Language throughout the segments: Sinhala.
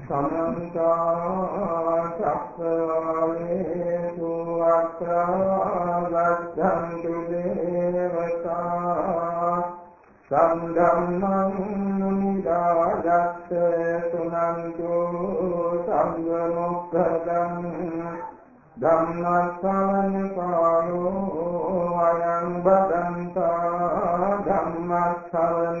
සමන්ත චක්කවාලේසු අත්‍රා ගච්ඡන්තු දේවතා සම්ධම්මං මුනි රාජස්ස සුනන්තු සංඝ මොක්ඛදං ධම්මස්සවන කාලෝ අයං බදන්තා ධම්මස්සවන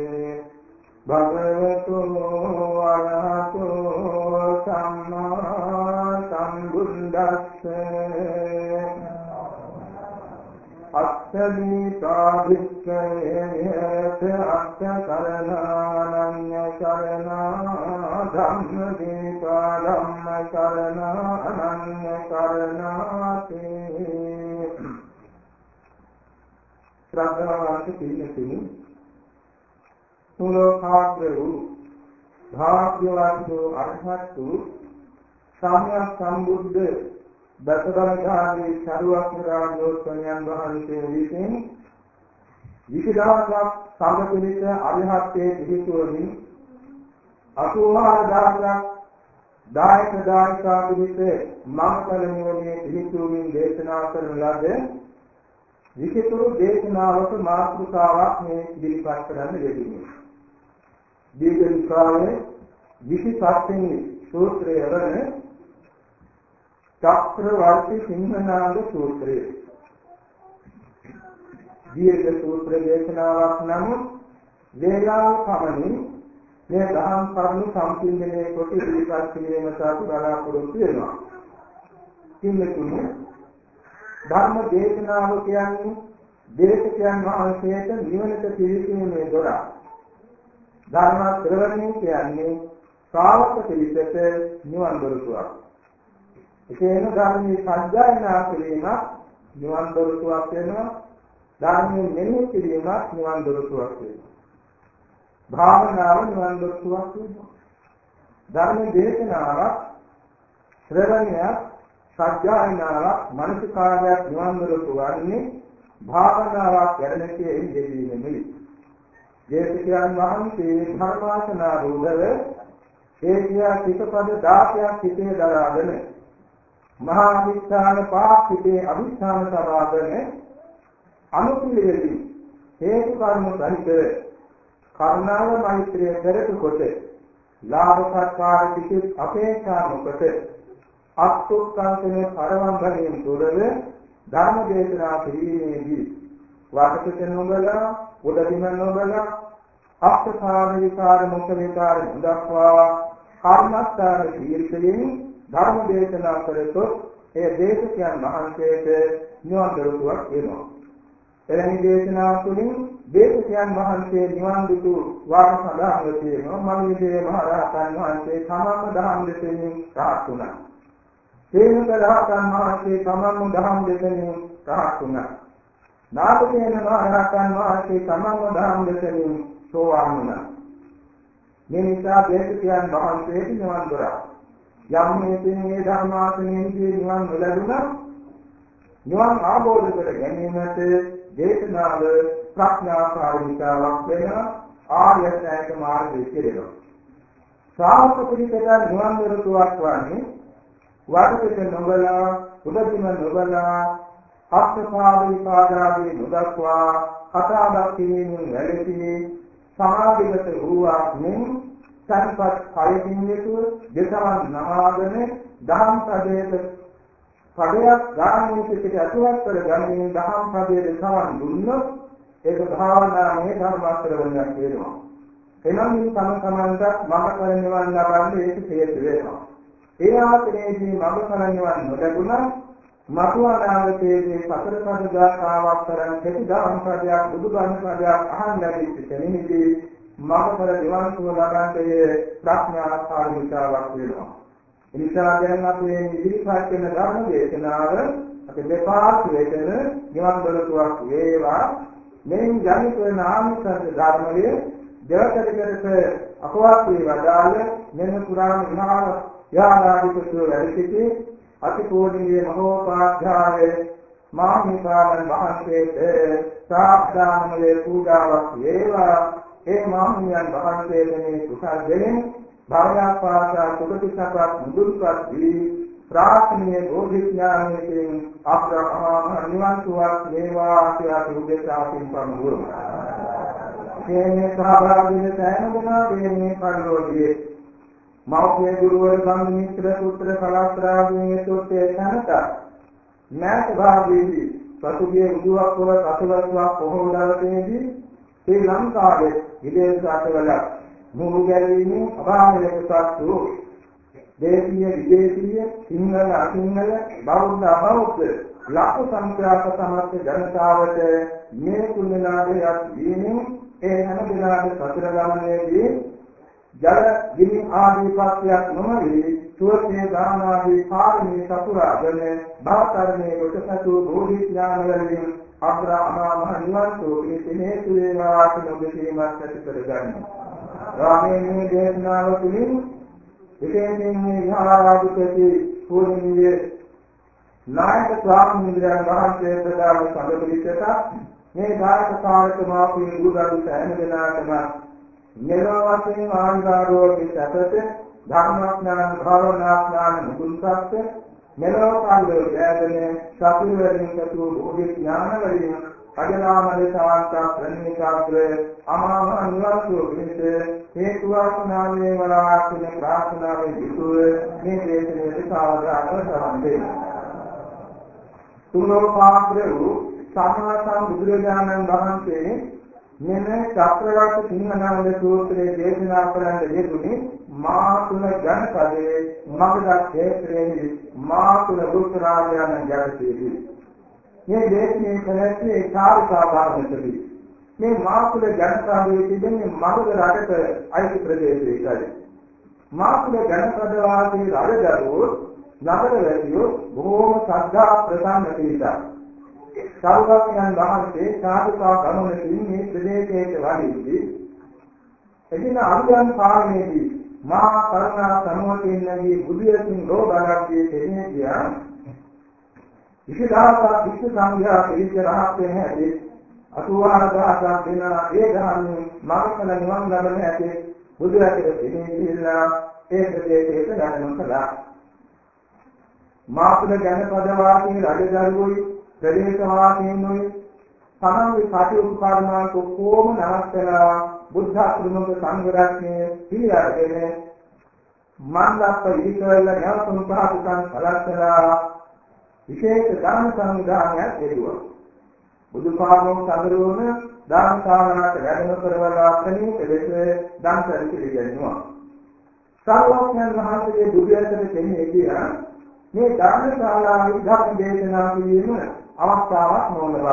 භගවතු වරහතෝ සම්මා සම්බුද්දස්ස. අත්තදීතා වික්ඛේත අත්ත කරණානඤ්ඤ කරණා ධම්මදීතා ධම්ම කරණානඤ්ඤ කරණාති ශ්‍රද්ධාවන්ත පිළිතුරු සුලෝකාග්‍ර වූ භාග්‍යවත් වූ අරහත් වූ සම්්‍යක් සම්බුද්ධ දසදරකාගේ චරුවක් රාජෝත්සවයන් වහන්සේ විසින් විශේෂාවක් සම්පූර්ණ අරිහත්යේ පිහිටුවමින් 84000ක් දායක දායකා පිළිස මංගල නිවනේ පිහිටුවමින් දේශනා කරන ලද විශේෂ දේශනාවක මාතෘකාවක් මේ ඉදිරිපත් කරන්න යෙදුනේ. දීර්ඝ කාලයේ 27 වෙනි සූත්‍රය වන චක්‍රවර්ති සිංහනාද සූත්‍රය. දීර්ඝ සූත්‍ර දේශනාවක් නමුත් වේලාව පමණින් මේ දහම් කරුණු සම්පූර්ණයේ කොට ඉදිරිපත් කිරීමට අපි බලාපොරොත්තු වෙනවා. කින්නතුනි ධර්ම දේශනාව කියන්නේ දේශකයන් වහන්සේට නිවනට පිවිසීමේ දොර. ධර්ම ශ්‍රවණය කියන්නේ ශ්‍රාවක පිළිසෙට නිවන් දොරටුවක්. ඒකේන ධර්මයේ සත්‍යයනා කිරීමක් නිවන් දොරටුවක් වෙනවා. ධර්මයේ මෙනෙහි කිරීමක් නිවන් දොරටුවක් වෙනවා. භාවනාව නිවන් දොරටුවක් වෙනවා. ධර්ම දේශනාවක් ශ්‍රවණයක් සත්‍යයනාවක් මනසිකාරයක් නිවන් දොරටුව වන්නේ භාවනාවක් වැඩනකේ යෙදීමෙමයි. දේශකයන් වහන්සේ ධර්මාසනා රූපව ඒ කියා සිතපද 16ක් හිතේ දරාගෙන මහා අභිස්ථාන පාක්ෂිතේ අභිස්ථාන සබාගෙන අනුපිළිවෙලින් හේතු කර්ම සහිත කරුණාව මෛත්‍රිය පෙරට කොට ලාභ සත්කාර පිටිස් අපේක්ෂා නොකොට අත්ුක්කන්තනේ පරවම්බණයෙන් තුරව ධර්ම දේශනා පිළිමේදී වාකසිත නොබලා උදදින නොබලා අක්ෂපාද විකාර මුඛ විකාර දක්වා කර්මස්ථාන තීර්ථයෙන් ධර්ම දේශනා කරතොත් ඒ දේශකයන් වහන්සේට නිවන් දොරටුවක් වෙනවා. එවැනි දේශනා තුළින් දේශකයන් වහන්සේ නිවන් දුටු වාර සඳහන්ව තියෙනවා. මනිවිදේ මහ රහතන් වහන්සේ තමන්ම දහම් දෙසමින් රහත් වුණා. හේමක රහතන් වහන්සේ තමන්ම දහම් දෙසමින් රහත් වුණා. නාගසේන මහ රහතන් වහන්සේ තමන්ම දහම් දෙසමින් සෝවාන් වුණා. මේ නිසා දේශකයන් වහන්සේට නිවන් දොරක් යම් හේතුන් මේ ධර්මාසනයේදී නිවන් නොලැබුණා. නිවන් ආબોධ කර ගැනීමට දේශනාව ප්‍රඥා කාරිකාවක් වෙන ආර්ය ශ්‍රේෂ්ඨ මාර්ගය කෙරෙනවා. ශ්‍රාවක පිළිපද නිවන් දොරටුවක් වන්නේ වඩපිට නොබලා උදදිම නොබලා අත්පාදී පාදාදී නොදක්වා කතා දක්වීමෙන් වැළකී සමාධිගත වූවක් මෙන් සංපත් කයකින් යුතුව දෙසවන් නමාගෙන දහම් පදයට පදයක් ගාමී සිට අතුවත් කර ගන්නේ දහම් පදයේ දෙසවන් දුන්නොත් ඒක භාවනාවේ ධර්මාස්ත්‍රවණයක් වෙනවා. එනම් මේ තම තමන්ට මම කරණිවන් ලබන්නේ ඒක හේතු වෙනවා. ඒ ආත්මයේදී මම කරණිවන් නොලැබුණා මතුවනාගතයේදී සතර පද ගාථාවක් කරන් කෙටි ධර්ම පදයක් බුදුබණ පදයක් අහන් ලැබිච්ච කෙනෙකුදී මගපර නිවන් සුව ලබන්නේ ප්‍රඥා පාරමිතාවක් වෙනවා. එනිසා දැන් අපි ඉදිරිපත් කරන ධර්ම දේශනාව අපි දෙපාර්ශ්ව වේතන නිවන් දොරටුවක් වේවා මෙයින් ජනිත වන ආමිෂ ධර්මයේ දෙවතරකට අපවත් වේ වදාළ මෙන්න පුරාණ විහාර යානාදිකතු වැඩ සිටි අතිපූජනීය මහෝපාධ්‍යාය මාහිමිපාණන් වහන්සේට සාක්ෂාත්මයේ පූජාවක් වේවා ඒ මාහිමියන් වහන්සේට මේ කුසල් දෙමින් භාවනා පාසා සුඛිතසපත් මුදුන්පත් වී ප්‍රාර්ථනීය බෝධිඥානයෙන් අප්‍රමාණ නිවන් සුවක් වේවා කියලා උදෙසාකින් පමුණුවමු. මේ සහභාගී වෙන සෑම දෙනාගේ මේ පරිලෝකයේ මෞඛ්‍ය ගුරුවර බන්දු මිත්‍ර පුත්‍ර කලාස්ත්‍රාදීන් සෝතේ තනත නැත භාගයේදී පසුගිය උදුවක් වල අසවස්වක් පොහොව දවසේදී ශ්‍රී ලංකාවේ විදේශ රටවල මුහු ගැලීමේ අභාවයකටපත් වූ දේශීය විදේශීය සිංහල අසිංහල බෞද්ධ අබෞද්ධ ලක්ෂ සංඛ්‍යාත සමස්ත ජනතාවට මේ කුණනාදයක් දීමින් ඒ හැම දිනකට සතර ගමනේදී ජල ගිනි ආදී පස්යක් නොමරි සුවසේ දානාදී පාරමී සතුරාගෙන භවතරණේ කොටසතු බෝධි ඥාන වලින් අග්‍රාමා මහ නිවන් සෝපිතේ හේතු වේවා කියන දෙකීමක් ඇති කරගන්නවා. රාමයේ මේ දේශනාව තුළින් විශේෂයෙන් මේ විහාරාධිපති පූර්ණියේ නායක ස්වාමීන් වහන්සේ ප්‍රදාන සංගමිතට මේ ධාරක කාලක මාපිය ගුරුදරු සෑම දෙනාටම මෙලොව වශයෙන් ආන්දාරෝගේ සැපත ධර්මාඥාන භාවනාඥාන මුදුන්පත් මෙලොව කාලයේ ඈදෙන සතුවරින් සතු බෝධි ඥාන වලින් අජනාමල සාන්ත ප්‍රණීතාග්‍ර අමාම නිවර්සෝ පිණිස හේතු වාසනාවේ වලාකින ප්‍රාර්ථනාවේ යුතුව මේ දේශනාවේ සාවධානව සමන් දෙන්න. තුනෝ පාත්‍ර වූ සම්මාසම් බුදුරජාණන් වහන්සේ මෙන්න චක්‍රවර්ති සිංහනාද සූත්‍රයේ දේශනා කරන්න යෙදුනේ මා තුල ජනපදයේ මගධ ක්ෂේත්‍රයේ මා තුල රුක්රාජයන් ජගතේදී මේ දේශනේ කලේ කාර්යසා භාගතුලි මේ මා තුල ජනපදයේ තිබෙන මගධ රටට අයිති ප්‍රදේශයකයි මා තුල ජනපද වාසී රජදරුවෝ නගරවැසියෝ බොහෝම ශ්‍රද්ධා ප්‍රසන්න පිළිසක් සාරුවක්යන් වහන්සේ සාදුකා ගමනකින් මේ ප්‍රදේශයට වඩිද්දී එදින අනුයන් පාරමේදී මහා කරුණා සමුවතින් නැගී බුදියකින් රෝගාග්ගේ තෙන්නේ කියා විශේෂාත විශ්ව සංඝයා පිළිච්ච රහතේ හැදී අතුවාන දහසක් දෙන ඒ ධර්මයෙන් මාර්ගඵල නිවන් ලබන ඇති බුදු ඇතේ තෙන්නේ කියලා ඒ ප්‍රදේශයට ගමන් කළා. මාතුල ජනපද වාසී රජදරුවෝයි ප්‍රදේශවාසීන්ුයි තමන්ගේ කටයුතු කර්මාන්ත කොහොම නවත්තලා බුද්ධ ශ්‍රමක සංඝ රත්නයේ පිළිඅරගෙන මන්දප්ප ඉදිකවල නැවතුම් පහතුකන් සලස්සලා විශේෂ දාන සංවිධානයක් යෙදුවා. බුදුපාමොක් සඳරුවන දාන සාමනාට වැඩම කරවලා ප්‍රණීත ලෙස දන්සරි පිළිගන්නවා. සර්වඥන් වහන්සේගේ දුර්යතන දෙන්නේ කියා මේ ධර්ම ශාලාවේ ධර්ම දේශනා කිරීම අවස්ථාවක් නොවන බව.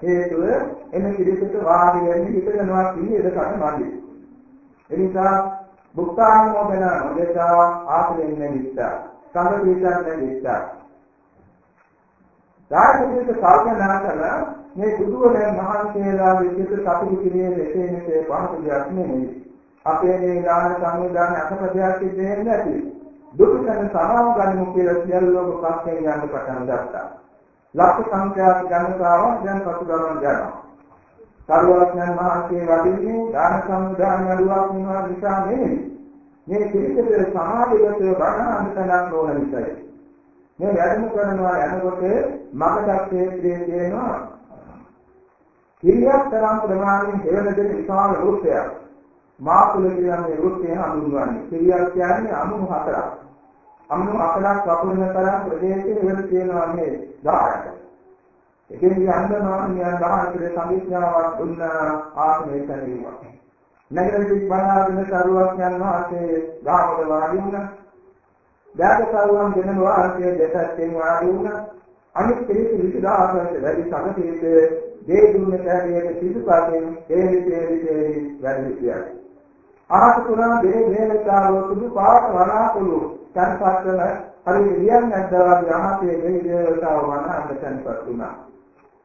හේතුව එන කිරිසට වාඩි වෙන්නේ හිතනවා කියන්නේ ඒකට මදි. එනිසා බුක්තානුමෝදන නොදේශා ආසලෙන් නැගිට්ටා. සංඝ පිටන් නැගිට්ටා. ධාර්මික කල්පනා කළා මේ බුදුවරයන් වහන්සේලා විසිත සතුටු කිරීමේ එසේ මෙසේ පහසු දෙයක් නෙමෙයි. අපේ මේ දාන සංවිධාන අසපදයක් සිද්ධ නැති. දුක කරන සමාව ගන්නු කියලා සියල්ලෝම පස්සෙන් යන්න පටන් ගත්තා. ලක්ෂ සංඛ්‍යාත ජනතාව දැන් පසු ගමන් යනවා. සරුවඥන් වහන්සේ වදින්නේ දාන සංවිධාන නඩුවක් වෙනවා නිසා නෙමෙයි. මේ පිළිපෙළ සමාධිගත බණ අන්තනක් නොවන නිසායි. මේ වැඩම කරනවා යනකොට මගධ ක්ෂේත්‍රයේ තියෙනවා කිරියක් තරම් ප්‍රමාණයෙන් හේවන දෙන විශාල වෘත්තයක්. මාතුල කියන්නේ වෘත්තය හඳුන්වන්නේ. කිරියක් කියන්නේ අමුණු හතරක්. අමුණු හතරක් වපුරන තරම් ප්‍රදේශයේ හේවන තියෙනවා මේ දායක. එකෙන් යන්න නාමියන් වහන්සේ සමිඥාවක් දුන්න ආත්මේ තනීවා. නගරෙදි බණාගෙන සරුවක් යන වාසේ ගාමද වාඩි වුණා. දායක සරුවන් දෙන වාසේ දෙපැත්තෙන් වාඩි වුණා. අනිත් පිළිසි විසදාහකට වැඩි සමතේට දේ දුන්න කැරියට සිදුපාතෙන් හේලි හේලි හේලි වැඩි කියයි. අහස තුන දේ දේවතාව සුදු පාට වනාකුළු තන්පත්වන හරි කියන්නේ නැද්දවා යහතේ දේ දේවතාව වනාන්න තන්පත් වුණා.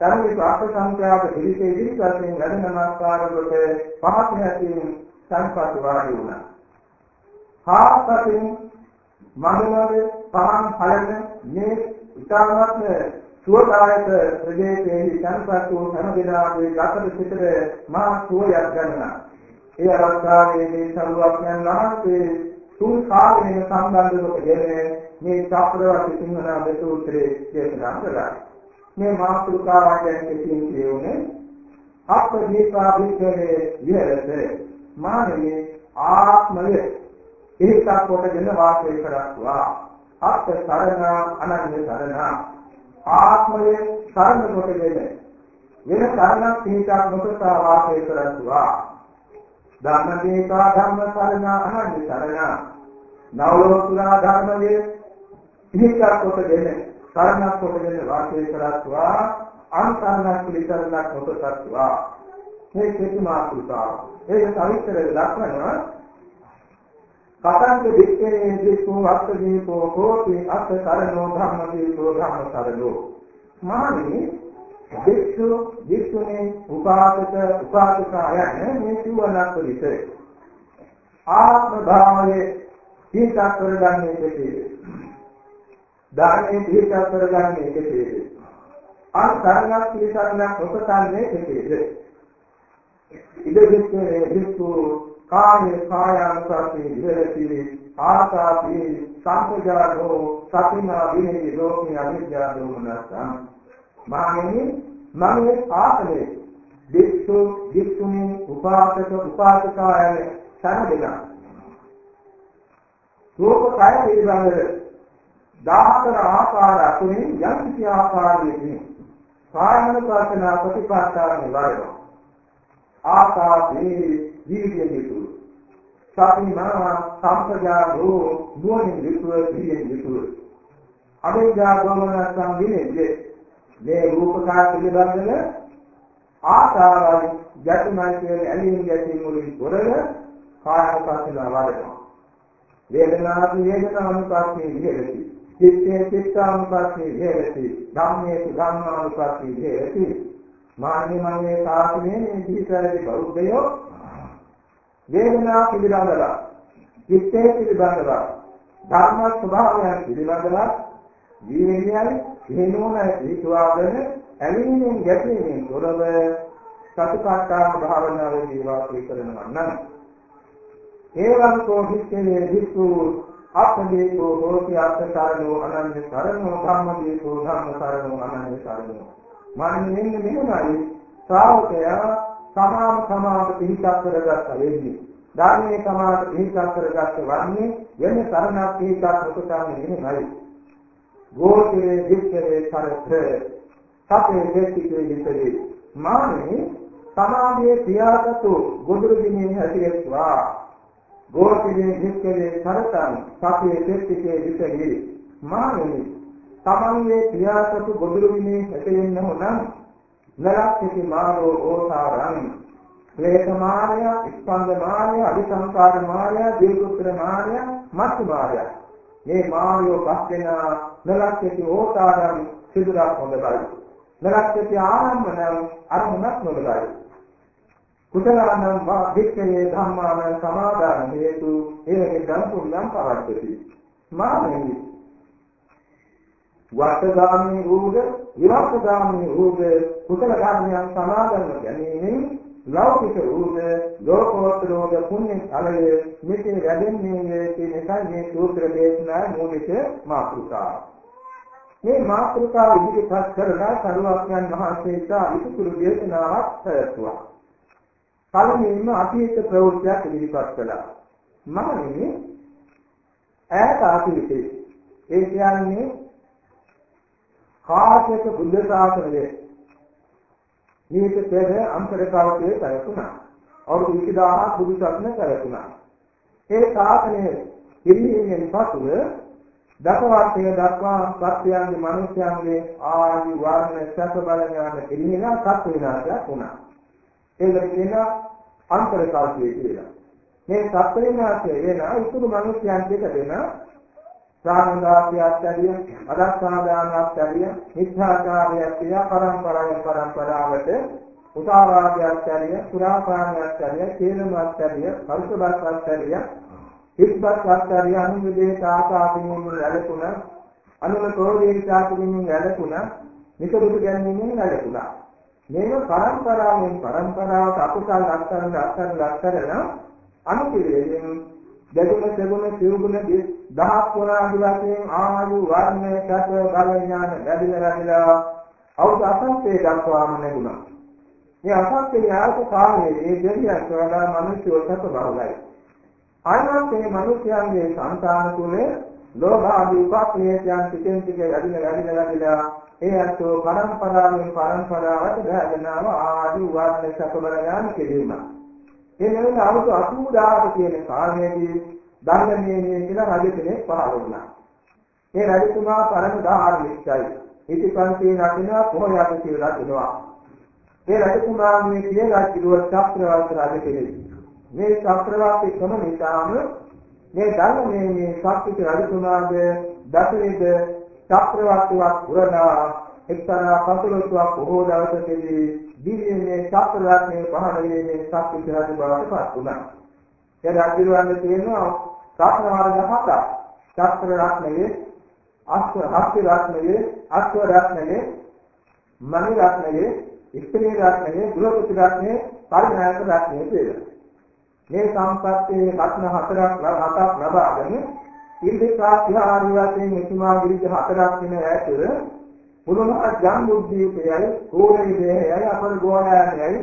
තරමේ පාප සංඛ්‍යාත පිළිසේ ඉදිරිපත්ෙන් වැඩ නමස්කාර කොට පහත් නැතිව තන්පත් වාඩි වුණා. හාපතින් මගමගේ පහන් හලන මේ ඉතාමත්ම සුවදායක ප්‍රදේශයේ තනපත් වූ හැම දිනාගේ ගතට සිටද මා සුවයක් ගන්නා. ඒ අවස්ථාවේ මේ සරුවක්යන් වහන්සේ තුන් කාලයෙන් සම්බන්ධ කොටගෙන මේ චක්‍රවර්ති සිංහනාද සූත්‍රයේ දේශනා කළා. මේ මාතෘකාවෙන් කෙටියෙන් කියුනේ අපදීපා විචරේ විහෙරත මානවේ ආත්මය ඒකක් කොටගෙන වාසය කරත්වා. අත් සරණ අනන්‍ය සරණ. ආත්මයේ සරණ කොටගෙන වෙන සරණක් පිටක් නොකතා වාසය කරත්වා. ධර්ම දීපා ධම්ම සරණ. අනන්‍ය සරණ නවලෝතුරා ධර්මයේ පිටක් කොටගෙන සරණක් කොටගෙන වාසය කරත්වා අන්තරණක් පිළිතරණක් නොකතත්වා මේ කෙටි මාතෘකාව ඒක සවිස්තර දක්වනවා. කතංග දික්කේ දික්ඛෝ අත්ථදීපෝ හෝති අත්ථ කරණෝ ධම්මදීපෝ ධම්ම කරණෝ මානි දික්ඛු දික්ඛුනේ උපාසක උපාසිකායන් මේ සිවණක් පිළිස ආත්ම භාවයේ තීතක් කරගන්නේ කෙසේද දානේ තීතක් කරගන්නේ කෙසේද අන්තරණක් පිළිසරණක් ඔබතන්නේ කෙසේද? ඉද දික්ඛේ දික්ඛෝ කායේ කායානුසාරේ විහෙරති ආකාපි සංකජානෝ සතිමා විහෙරි ලෝකේ අවිද්‍යා දෝමනසං මානෙනි මගේ ආත්මේ දික්ඛු දික්ඛුනි උපාසක උපාසිකායන සරදෙනා රූප කය පිළිබඳව 14 ආකාර අතුරින් යම් කිසි ආකාරයකින් කායමනපතන ප්‍රතිපත්තාරණ වරනවා ආකාපි ජීවිතයෙන් යුතුව. සතිමා සම්පජානෝ නුවණින් යුතුව ජීවිතයෙන් යුතුව. අවිද්‍යා දෝමනසං විනේජේ මේ රූපකා පිළිබඳව ආසාවයි යතුමයි කියන ඇලීම් ගැටීම් වලින් තොරව කායපස්සන වඩනවා. වේදනාති වේදනානුපස්සී විහෙරති. චිත්තේ චිත්තානුපස්සී විහෙරති. ධම්මේ ධම්මානුපස්සී විහෙරති. මාන්නේ මගේ සාසනයේ මේ දීසරේ බෞද්ධයෝ වේදනා පිළිබඳව චිත්තේ පිළිබඳව ධර්ම ස්වභාවයන් පිළිබඳව ජීවිතයයි හේනෝන හේතුවාගෙන ඇලීමෙන් ගැටීමෙන් තොරව සතිපට්ඨාන භාවනාවේ වාසය කරනවා නම් ඒවං කෝහිතේ විසු අපදීකෝ හෝති අත්තරණෝ අනන්‍ය කරණෝ ධම්මදීකෝ ධම්ම කරණෝ අනන්‍ය කරණෝ මන්නේ මෙන්නමයි ශ්‍රාවකයා සමාන සමාන පිහිටක් කරගත්ත වෙන්නේ. ධර්මයේ සමාන පිහිටක් කරගත්ත වන්නේ වෙන තරණක් පිහිටක් නොකතන්නේ නෙමෙයි. ගෝචරේ දික්කරේ කරත. සතේ දෙක්කේ විතරේ මානේ සමාධියේ ක්‍රියාකතු ගොදුරු දිනේ හැටියෙත්වා ගෝචරේ දික්කරේ කරතන් සතේ දෙක්කේ විතරේ මානේ තමන්ගේ ක්‍රියාකතු ගොදුරු දිනේ හැටෙන්න නම් නරක්ති මානෝ ඕසාරං. ක්ලේශ මානය, ස්කන්ධ මානය, අபிසංකාර මානය, දීපුත්‍ර මානය, මත්තු මානය. මේ මානයෝ පස් දෙනා නරක්ති ඕසාරං සිදුරක් හොඳයි. නරක්ති ආරම්භනම් අරමුණක් නොලබයි. කුසලානම් වා වික්ඛේ ධම්මාන සමාදාන හේතු ඒකෙන් දම් පුණ්‍යම් පවත්තති. මානෙහි වර්තගාමී වූද විවර්තගාමී වූද කුසල ධර්මයන් සමාදන්ව ගැනීමෙන් ලෞකික වූද ලෝකෝත්තර පුණ්‍ය ඵලය මෙතේ ලැබෙන්නේ කියන එකයි මේ සූත්‍ර දේශනාවේ මූලික මාතෘකාව. මේ මාතෘකාව ඉදිරිපත් කරලා සරුවක්යන් වහන්සේ සා ඉතුරු දේශනාවක් පැවැත්වුවා. පළමුවෙන්ම අතීත ප්‍රවෘත්තියක් ඉදිරිපත් කළා. මමනේ ඈත අතීතේ ඒ කියන්නේ කාශ්‍යප බුද්ධ ශාසනයේ මේක පෙර අන්තරකාවකේ පැවතුණා. අවුරුදු 20000 බුදු සසුන පැවතුණා. ඒ ශාසනය පිරිනීමෙන් පසුව දසවර්ෂය දක්වා සත්‍යයන්ගේ මිනිස්යන්ගේ ආදි වර්ණ සැප බල ඥාන පිළිහිලා සත් විනාශයක් වුණා. ඒකට කියනවා අන්තර කල්පය කියලා. මේ සත් විනාශය වෙන උතුරු මිනිස්යන් දෙක දෙන ප්‍රාණඝාතයක්ත්‍ය අදස්සාදානයක්ත්‍ය මිත්‍යාචාරයක්ත්‍ය පරම්පරාවෙන් පරම්පරාවට උසාවාදයක්ත්‍ය සුරාපානයක්ත්‍ය කේලමක්ත්‍ය පරිසබක්ත්‍ය හිස්බත් වාස්තරිය අනුවිදේ සාකාපිනින් වැළකුණ අනුල කෝදේ සාකුමින් වැළකුණ නිකරුතු ගැනීමෙන් වැළකුණ මේව පරම්පරාවෙන් පරම්පරාවට අකුසල් අත්තරන අත්තරන අත්තරන අනුපිළිවෙලින් දෙගුණ දෙගුණ සිවුගුණ දහස් පුරාදි වශයෙන් ආයු වර්ණ සත බල ඥාන ලැබිලා ලැබිලා අවුරුදු අසංඛ්‍යය දක්වාම ලැබුණා මේ අසංඛ්‍ය යාක කාලයේ මේ දෙවියන් වඩා මිනිස්සු සත බහුලයි. අයත් මේ මිනිස්යන්ගේ සංකාන තුල ලෝභ ආදී උපක්ලේශයන් ටිකෙන් ටික වැඩිලා වැඩිලා වැඩිලා ඒ අතෝ පරම්පරාවෙන් පරම්පරාවට ගහගෙනව ආදී වර්ණ සකබල ඥාන කෙරෙම. ඒ වෙනම අවුරුදු 80000ක කියන කාලයේදී ධර්මයේ කියලා රජ කෙනෙක් පහළ වුණා. ඒ රජතුමා පරම ධාර්මිකයි. ඉතිපන්ති රකින්නවා කොහොමද කියලා දෙනවා. ඒ රජතුමාගේ කියලා කිරුව ශාස්ත්‍රවන්ත රජ කෙනෙක්. මේ චක්‍රවර්ති ක්‍රම නිසාම මේ ධර්මයේ මේ ශක්තික රජතුමාගේ දසවිද චක්‍රවර්තිවක් පුරනා එක්තරා පසළොස්වක් බොහෝ දවසකදී දිව්‍යමය චක්‍රවර්තියේ පහළ වීමේ ශක්තික රජ බවට පත් වුණා. ඒ රජුවන්ගේ තියෙනවා රත්න වර්ග හතක්. චක්‍ර රත්නයේ අශ්ව හස්ති රත්නයේ අශ්ව රත්නයේ මණි රත්නයේ ස්ත්‍රී රත්නයේ ගෘහපති රත්නයේ පරිණායක රත්නයේ කියලා. මේ සම්පත්තියේ රත්න හතරක් හතක් ලබාගෙන ඉර්ධිකා විහාරය වශයෙන් එතුමා විරුද්ධ හතරක් වෙන ඇතුර මුළුමහත් ජම්බුද්දීපයයි කෝලවිදේයයි අපර ගෝණයයි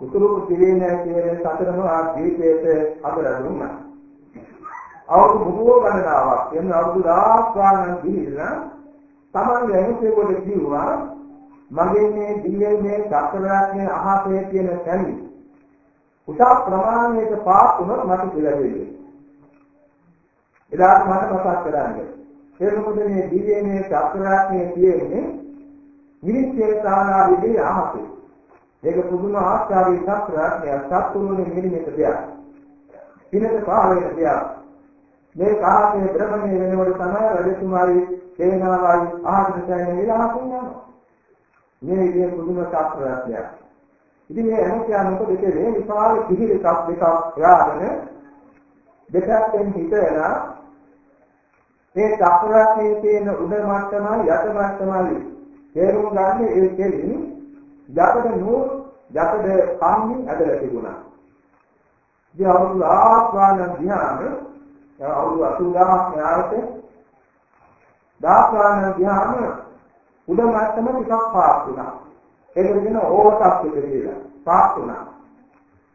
උතුරු දිවයිනේ කියන සතරම ආදීපේට අතර දුන්නා. අවුරුදු බොහෝ ගණනාවක් එන්න අවුරුදු දහස් ගණන් ගිහිල්ලා තමන්ගේ ඇහිසේ කොට කිව්වා මගේ මේ දිවයිනේ චක්‍රරත්නයේ අහසේ තියෙන තැනි උසස් ප්‍රමාණයක පාස් වුණොත් මට ලැබෙන්නේ. එදාට මට මතක් කරගන්න. ඒ මොකද මේ දිව්‍යමය චක්‍රාත්මයේ තියෙන්නේ විනිශ්චය සානාවිදී අහසේ. ඒක පුදුම ආශ්චර්ය චක්‍රාත්මයක් සත්තුරුනේ මිනිමෙත දෙයක්. දිනක පහළ දෙයක්. මේ කාමයේ බ්‍රහ්මණය වෙනකොට තමයි රජතුමායි සේනාවයි ආහාර දෙන්නේ විලාහකින් යනවා. මේ විදිහේ පුදුම චක්‍රාත්මයක්. ඉතින් මේ ඇමතියා මොකද දෙකේ විශාල කිහිලි එකක් දෙකක් හොයාගෙන දෙකෙන් හිතලා මේ චක්‍රාසයේ තියෙන උඩ මට්ටමයි යට මට්ටමයි තේරුම් ගන්න ඒ දෙලින් යකඩ නූල් යකඩ කම්මි ඇදලා තිබුණා. ඉතින් අවුරුදු ආස්වාන ධ්‍යාන අවුරුදු 80000ක් යාරට දාස්වාන ධ්‍යාන උඩ මට්ටම ටිකක් පාස් වුණා. ඒක කියන ඕවටක් එක කියලා. පාස් වුණා.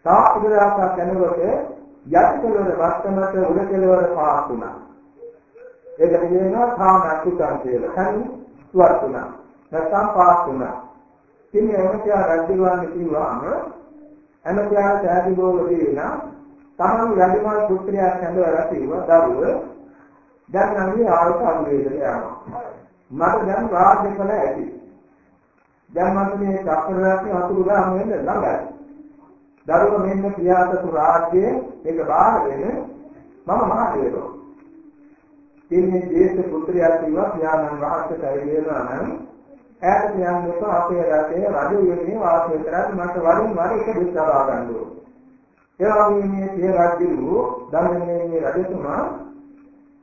තා උදරාසක් යනකොට යටි කෙළවර වස්තමත උඩ කෙළවර පාස් වුණා. ඒක කියනවා තාමකුතන් කියලා. හරි ඉවත් වුණා. නැත්නම් පාස් වුණා. ඉතින් එමෙතියා රජුවන්නේ කිව්වාම එමෙතියා සෑදි බෝලදී වෙනා තමන් යදිමල් පුත්‍රයා සැඳවලා කිව්වා දරුව දැන් නම් මේ ආයත අනුවේදනය යනවා. මට දැන් රාජ්‍ය කළ ඇති. දැන් මට මේ චක්‍රරත්න අතුරු ගාම වෙන්න ළඟයි. දරුව මෙන්න පියාසතු රාජ්‍යයේ ඒක බාරගෙන මම මහදේවෝ. ඉන්නේ දේශ පුත්‍රයා කිව්වා පියාණන් වහන්සේ කයිදේනවා නම් ඈත කියන්නේක අපේ රටේ රජු වෙන්නේ වාසය කරත් මට වරින් වර එක දිස්සවා ගන්න ඕනේ. ඒ වගේම මේ සිය රජු ධර්මයේ රජතුමා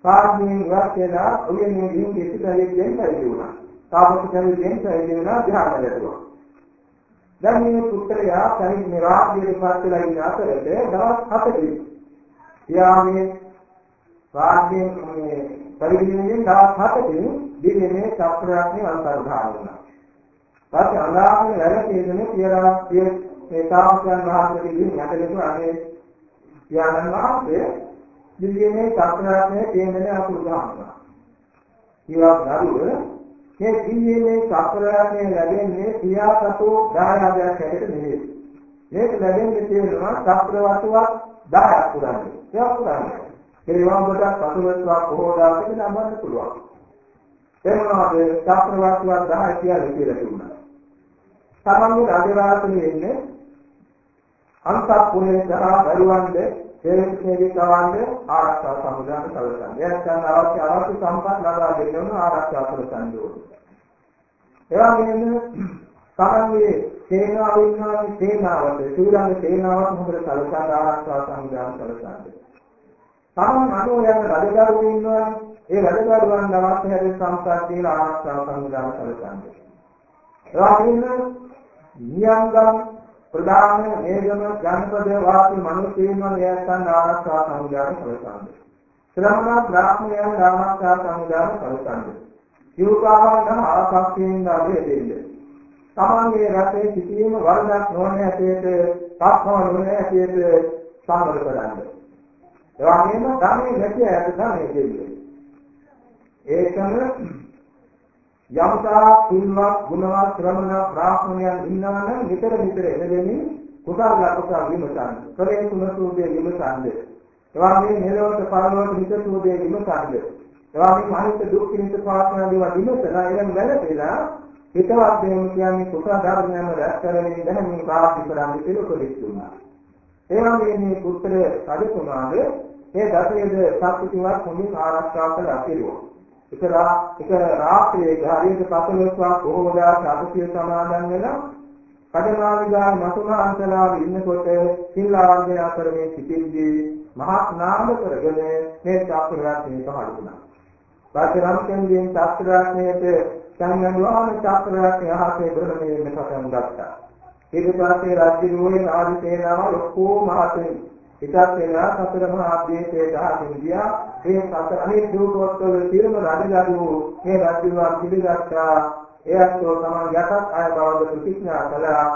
කාර්යයෙන් ඉවත් වෙලා ඔයනේ දින් කිසිදෙයක් දෙන්න බැරි වුණා. තාපසකෙනෙන් සැලෙනවා ධ්‍යාන ලැබුවා. දැන් මේ පුත්‍රයා සරින් නිරාගයේ පත් වෙලා ඉන්න අතරේ දවස් හතකදී යාමේ රාජ්‍යයෙන් මේ පරිවිණයෙන් දවස් හතකදී දිනේ චක්‍රයක්නේ අන්තර්ධාන වුණා. පස්සේ අනාගතේ වැඩ තේරෙන්නේ කියලා මේ තාපසයන් වහන්සේගෙන් යටලෙතු අනේ යානන් වහන්සේ දිනේ චක්‍රයක්නේ තේන්නේ අපුරු ගන්නවා. ඊවා දරුව මේ ජීවිතයේ චක්‍රයන්ේ ලැබෙන්නේ ක්‍රියාසතෝ දායාදයක් හැටියට නෙවෙයි. මේක ලැබෙන්නේ තේරෙනවා චක්‍රවතුවක් 10ක් පුරන්නේ. ඒක පුරන්නේ. ඒවා කොට පසුවස්වා බොහෝ දායක නම්වන්න පුළුවන්. ඒ මොනවද? ශාස්ත්‍රවාදීවත් 10 කියලා කියලා තිබුණා. තමන්ගේ රාජවාසනේ ඉන්නේ අන්තපුරේ සහ දරුවන්ද හේතුකේදී කවන්නේ ආරක්ෂා සමුදාන කළසන්. එයන් අවශ්‍ය අවශ්‍ය සම්පත් ලබා දෙන්න ඕන ආරක්ෂා කළසන් ඕන. ඒ වගේම තමන්ගේ සේනාව ඉන්නවාගේ සේනාවට ශ්‍රී සේනාවට හොඳට සැලකලා ආරක්ෂා සමුදාන කළසන්. තමන් අනෝ යන රජදරුවෝ ඉන්නවානේ ඒ රජදරුවන් අවශ්‍ය හැරෙන සම්පත් දීලා ආරක්ෂා සමුදාන කළසන්. ඒ වගේම නියංගම් ප්‍රධාන නේගම ජනපද වාසී මිනිසුන් වහන්සේයන් ආරක්ෂා සමුදාය කළසන්ද. ශ්‍රමණ බ්‍රාහ්මණයන් ආරක්ෂා සමුදාය කළසන්ද. යෝගාවන ආසක්තියෙන් දෙන්නේ. තමන්ගේ රටේ සිටීම වරදක් නොවන හැටියට පස්ව නොවන හැටියට සම්වර කරන්න. ඒ වගේම ධනෙ නැති අයට ධනෙ දෙන්නේ. ඒකම යම්තා පින්වත් ගුණවත් ශ්‍රමණ බ්‍රාහ්මණයන් ඉන්නවා නම් නිතර නිතර එළදෙමින් කුසල ලකුසල විමසන්න. කලේ තුනසුදේ විමසන්න. එවාගේ මෙලොවට පරලොවට නිතරසුදේ විමසන්න. එවාගේ මහිත දුක් කිනිත පාස්නා දේවා විමසන එනම් වැළපෙලා හිතවත් දෙන්න කියන්නේ කුසල ධර්මයන් රැස් කරමින් දැහැමින් ප්‍රාප්ති කරන්නේ කියලා උපදෙස් දුන්නා. ඒ වගේ මේ පුත්‍ර රජතුමාගේ මේ දසයේද සත්‍යතිවත් හොඳින් ආරක්ෂා කළ අතිරුවා. එක එක රාත්‍රියේ හරියට පසළොස්වක් බොහෝ දා සාධුසිය සමාදන් වෙලා කඩමාවිගා මතුමාන්තලාව ඉන්නකොට සිල්ලාවන්දය කරමින් සිටින්දී මහා නාම කරගෙන මේ චක්‍රරත්නය පහළ වුණා. වාචරම්කෙන්දීන් චක්‍රරත්නයට සංගණවාන චක්‍රරත්නය අහසේ බ්‍රහ්මයෙන් පටන් ගත්තා. ඊට පස්සේ රාජ්‍ය රෝහේ ආදි සේනාව ඔක්කොම අතේ හිතක් වෙලා සතර මහා ආදේශයට ආගෙන ගියා. ඒ සතර අනිත් දුකවත්වල තිරම රජදරු මේ රජුවා පිළිගත්තා. එයත්ෝ තමන් යටත් අය බවද ප්‍රතිඥා කළා.